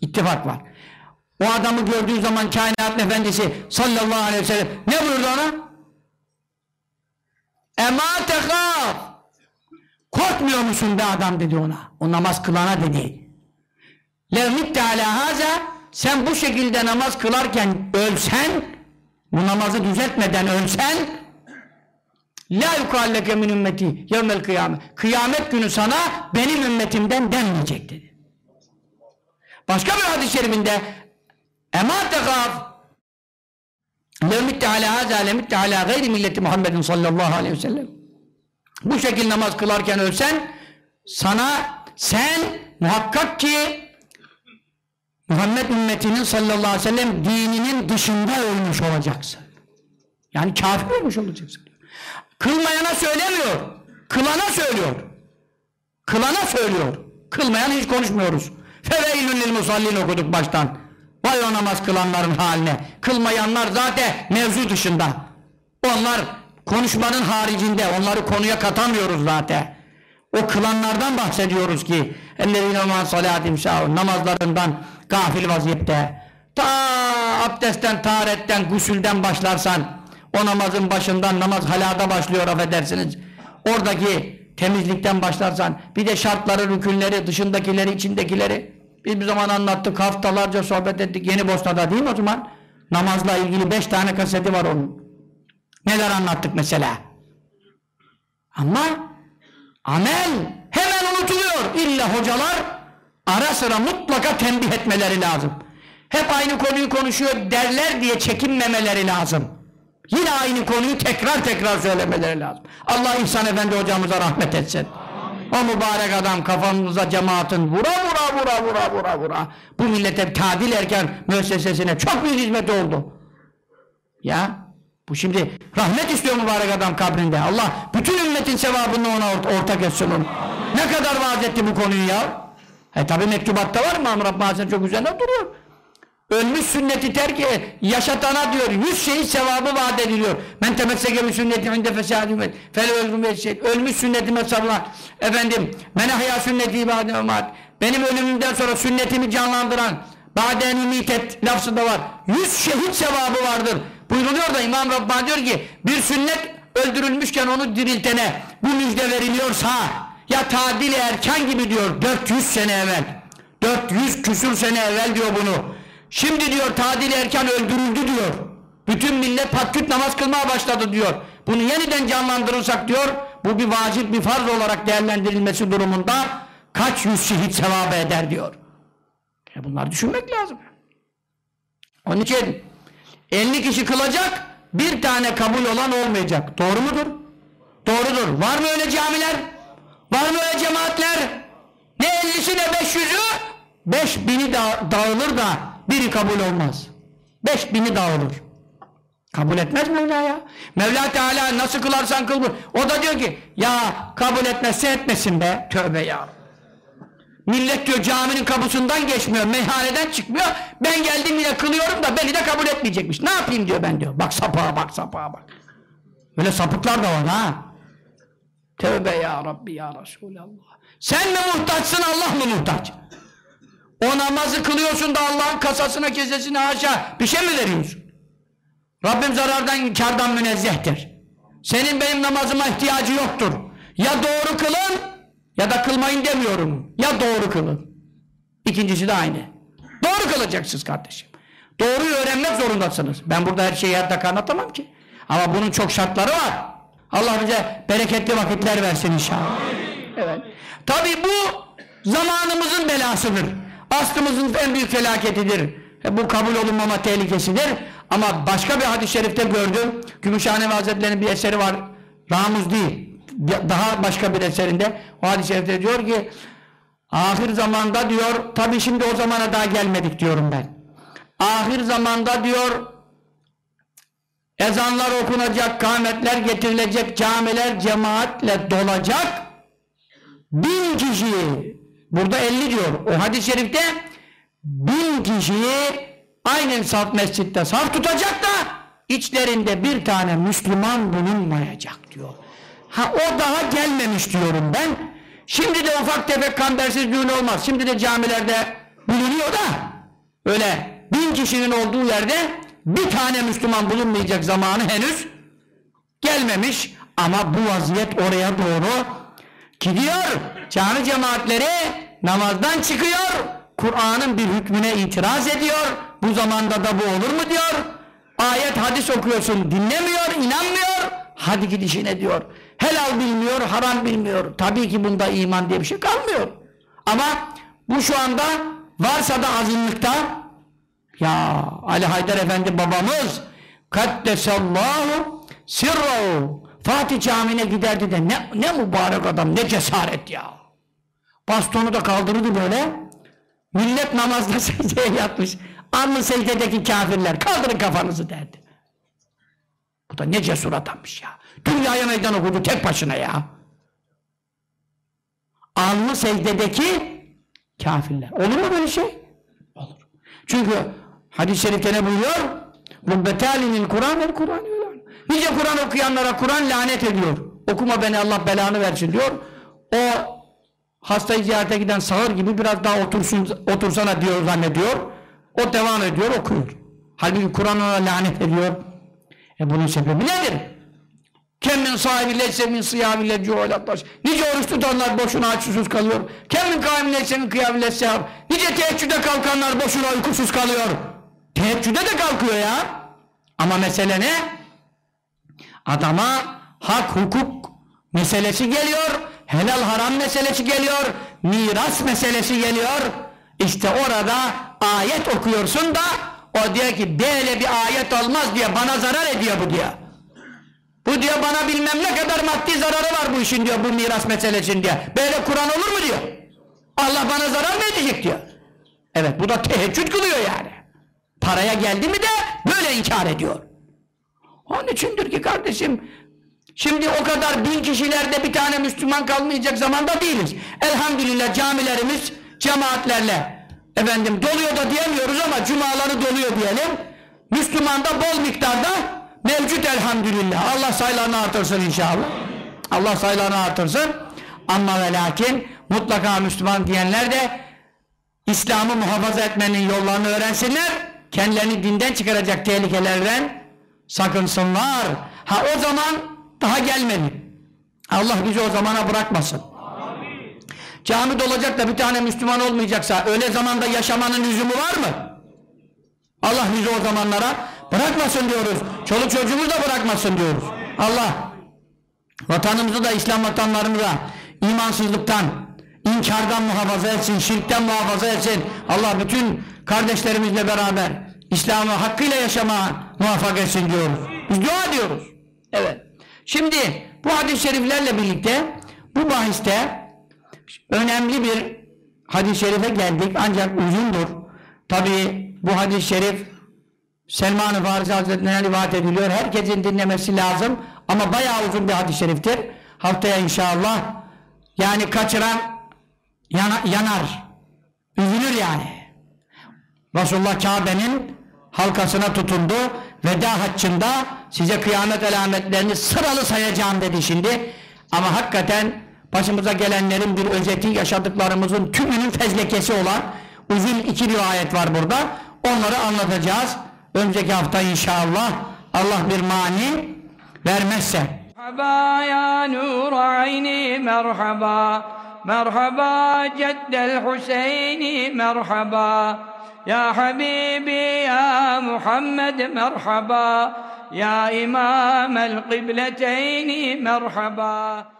İttifak var. O adamı gördüğü zaman kainat efendisi sallallahu aleyhi ve sellem ne buyurdu ona? Ema tekaf. Korkmuyor musun be adam dedi ona. O namaz kılana dedi. Levmitte ala haza sen bu şekilde namaz kılarken ölsen bu namazı düzeltmeden ölsen la yukalleke min ümmeti yevmel kıyamet kıyamet günü sana benim ümmetimden denmeyecek dedi. Başka bir hadis-i şerifinde ema tekaf levmitte ala haza lemitte ala gayri milleti Muhammedin sallallahu aleyhi ve sellem bu şekilde namaz kılarken ölsen sana sen muhakkak ki Muhammed ümmetinin sallallahu aleyhi ve sellem dininin dışında ölmüş olacaksın. Yani kafir olmuş olacaksın. Kılmayana söylemiyor. Kılana söylüyor. Kılana söylüyor. Kılmayan hiç konuşmuyoruz. Feveylün lil musallin okuduk baştan. Vay o namaz kılanların haline. Kılmayanlar zaten mevzu dışında. Onlar konuşmanın haricinde. Onları konuya katamıyoruz zaten. O kılanlardan bahsediyoruz ki namazlarından gafil vaziyette ta abdestten, taharetten, gusülden başlarsan o namazın başından namaz halada başlıyor affedersiniz. Oradaki temizlikten başlarsan bir de şartları, rükünleri, dışındakileri, içindekileri biz bir zaman anlattık, haftalarca sohbet ettik Yeni Bosna'da değil mi o zaman? Namazla ilgili beş tane kaseti var onun. Neler anlattık mesela? Ama amel hemen unutuluyor. İlla hocalar ara sıra mutlaka tembih etmeleri lazım. Hep aynı konuyu konuşuyor derler diye çekinmemeleri lazım. Yine aynı konuyu tekrar tekrar söylemeleri lazım. Allah İhsan Efendi hocamıza rahmet etsin. O mübarek adam kafamıza cemaatin vura vura vura vura vura vura. Bu millete tadil erken müessesesine çok büyük hizmet oldu. Ya bu şimdi rahmet istiyor mübarek adam kabrinde. Allah bütün ümmetin sevabını ona ort ortak etsin onu. Ne kadar vaaz etti bu konuyu ya? E tabi mektubatta var mı? Amr Abbas'ın çok üzerine duruyor. Ölmüş sünneti terk yaşatana diyor, yüz şehit sevabı vaat ediliyor. Men temesseke bir sünneti inde fesadü fel öldüm şey. Ölmüş sünnetime sarılan, efendim, men ahya sünneti ibadine umat. Benim ölümümden sonra sünnetimi canlandıran, badeni mitet lafzı da var. Yüz şehit sevabı vardır. Buyruluyor da İmam Rabbani diyor ki, bir sünnet öldürülmüşken onu diriltene bu müjde veriliyorsa, ya tadil erken gibi diyor 400 sene evvel. 400 küsür sene evvel diyor bunu. Şimdi diyor tadil erken öldürüldü diyor. Bütün millet patküt namaz kılmaya başladı diyor. Bunu yeniden canlandırırsak diyor, bu bir vacip bir farz olarak değerlendirilmesi durumunda kaç yüz şehit sevabı eder diyor. E bunları düşünmek lazım. Onun için 50 kişi kılacak, bir tane kabul olan olmayacak. Doğru mudur? Doğrudur. Var mı öyle camiler? Var mı öyle cemaatler? Ne 50'si ne 500'ü? 5000'i da dağılır da biri kabul olmaz. 5000'i dağılır. Kabul etmez Mevla ya. Mevla Teala nasıl kılarsan kıl. O da diyor ki ya kabul etmezse etmesin be. Tövbe ya. Millet diyor caminin kapısından geçmiyor, meyhaneden çıkmıyor. Ben geldim yine kılıyorum da beni de kabul etmeyecekmiş. Ne yapayım diyor ben diyor. Bak sapığa bak sapığa bak. Böyle sapıklar da var ha. Tövbe ya Rabbi ya Resulallah. Sen mi muhtaçsın Allah mı muhtaç? O namazı kılıyorsun da Allah'ın kasasına kesesine haşa bir şey mi veriyorsun? Rabbim zarardan kardan münezzehtir. Senin benim namazıma ihtiyacı yoktur. Ya doğru kılın ya da kılmayın demiyorum. Ya doğru kılın. İkincisi de aynı. Doğru kılacaksınız kardeşim. Doğruyu öğrenmek zorundasınız. Ben burada her şeyi her dakika anlatamam ki. Ama bunun çok şartları var. Allah bize bereketli vakitler versin inşallah. Evet. Tabi bu zamanımızın belasıdır. Aslımızın en büyük felaketidir. E, bu kabul olunmama tehlikesidir. Ama başka bir hadis-i şerifte gördüm. Gümüşhane Hazretleri'nin bir eseri var. Ramuz değil. Daha başka bir eserinde o hadis-i şerifte diyor ki ahir zamanda diyor tabi şimdi o zamana daha gelmedik diyorum ben. Ahir zamanda diyor ezanlar okunacak, kâmetler getirilecek, camiler cemaatle dolacak bin kişiyi burada 50 diyor o hadis-i şerifte bin kişiyi aynen saf mescitte saf tutacak da içlerinde bir tane Müslüman bulunmayacak diyor. Ha o daha gelmemiş diyorum ben. Şimdi de ufak tefek kambersiz düğün olmaz. Şimdi de camilerde bulunuyor da öyle bin kişinin olduğu yerde bir tane Müslüman bulunmayacak zamanı henüz gelmemiş ama bu vaziyet oraya doğru gidiyor. Cami cemaatleri namazdan çıkıyor. Kur'an'ın bir hükmüne itiraz ediyor. Bu zamanda da bu olur mu diyor. Ayet hadis okuyorsun dinlemiyor, inanmıyor. Hadi git işine diyor. Helal bilmiyor, haram bilmiyor. Tabii ki bunda iman diye bir şey kalmıyor. Ama bu şu anda varsa da azınlıkta ya Ali Haydar Efendi babamız Kaddesallahu sirrahu Fatih Camii'ne giderdi de ne, ne mübarek adam ne cesaret ya. Bastonu da kaldırırdı böyle. Millet namazda secdeye yatmış. Anlı secdedeki kafirler kaldırın kafanızı derdi. Bu da ne cesur adammış ya. Dünyaya meydan okudu tek başına ya. Anlı secdedeki kafirler. Olur mu böyle şey? Olur. Çünkü hadis-i şerifte ne buyuruyor? Rubbetalinin Kur'an el Kur'an Nice Kur'an okuyanlara Kur'an lanet ediyor. Okuma beni Allah belanı versin diyor. O hastayı ziyarete giden sağır gibi biraz daha otursun, otursana diyor zannediyor. O devam ediyor okuyor. Halbuki Kur'an ona lanet ediyor. E bunun sebebi nedir? Kemin sahibi leyse min sıyamile cuhalattaş. Nice oruç tutanlar boşuna aç kalıyor. Kemin kâmin leyse min kıyamile sehab. Nice teheccüde kalkanlar boşuna uykusuz kalıyor. Teheccüde de kalkıyor ya. Ama mesele ne? Adama hak hukuk meselesi geliyor. Helal haram meselesi geliyor. Miras meselesi geliyor. İşte orada ayet okuyorsun da o diyor ki böyle bir ayet olmaz diye bana zarar ediyor bu diyor. Bu diyor bana bilmem ne kadar maddi zararı var bu işin diyor bu miras meselesinin diyor. Böyle Kur'an olur mu diyor. Allah bana zarar mı edecek diyor. Evet bu da teheccüd kılıyor yani. Paraya geldi mi de böyle inkar ediyor. Onun içindir ki kardeşim şimdi o kadar bin kişilerde bir tane Müslüman kalmayacak zamanda değiliz. Elhamdülillah camilerimiz cemaatlerle efendim doluyor da diyemiyoruz ama cumaları doluyor diyelim. Müslüman da bol miktarda mevcut elhamdülillah. Allah sayılarını artırsın inşallah. Allah sayılarını artırsın. Ama ve lakin mutlaka Müslüman diyenler de İslam'ı muhafaza etmenin yollarını öğrensinler. Kendilerini dinden çıkaracak tehlikelerden sakınsınlar. Ha o zaman daha gelmedi. Allah bizi o zamana bırakmasın. Amin. Cami dolacak da bir tane Müslüman olmayacaksa öyle zamanda yaşamanın lüzumu var mı? Allah bizi o zamanlara bırakmasın diyoruz. Çoluk çocuğumuzu da bırakmasın diyoruz. Allah vatanımızı da İslam vatanlarını da imansızlıktan, inkardan muhafaza etsin, şirkten muhafaza etsin. Allah bütün kardeşlerimizle beraber İslam'ı hakkıyla yaşama muvaffak etsin diyoruz. Biz dua diyoruz. Evet. Şimdi bu hadis-i şeriflerle birlikte bu bahiste önemli bir hadis-i şerife geldik ancak uzundur. Tabi bu hadis-i şerif Selman-ı Farisi Hazretleri'ne rivayet ediliyor. Herkesin dinlemesi lazım ama bayağı uzun bir hadis-i şeriftir. Haftaya inşallah yani kaçıran yana, yanar. Üzülür yani. Resulullah Kabe'nin halkasına tutundu. Veda haccında size kıyamet alametlerini sıralı sayacağım dedi şimdi. Ama hakikaten başımıza gelenlerin bir özeti yaşadıklarımızın tümünün fezlekesi olan uzun iki rivayet var burada. Onları anlatacağız. Önceki hafta inşallah Allah bir mani vermezse. Merhaba ya nur ayni merhaba Merhaba ceddel Hüseyni merhaba يا حبيبي يا محمد مرحبا. يا إمام القبلتين مرحبا.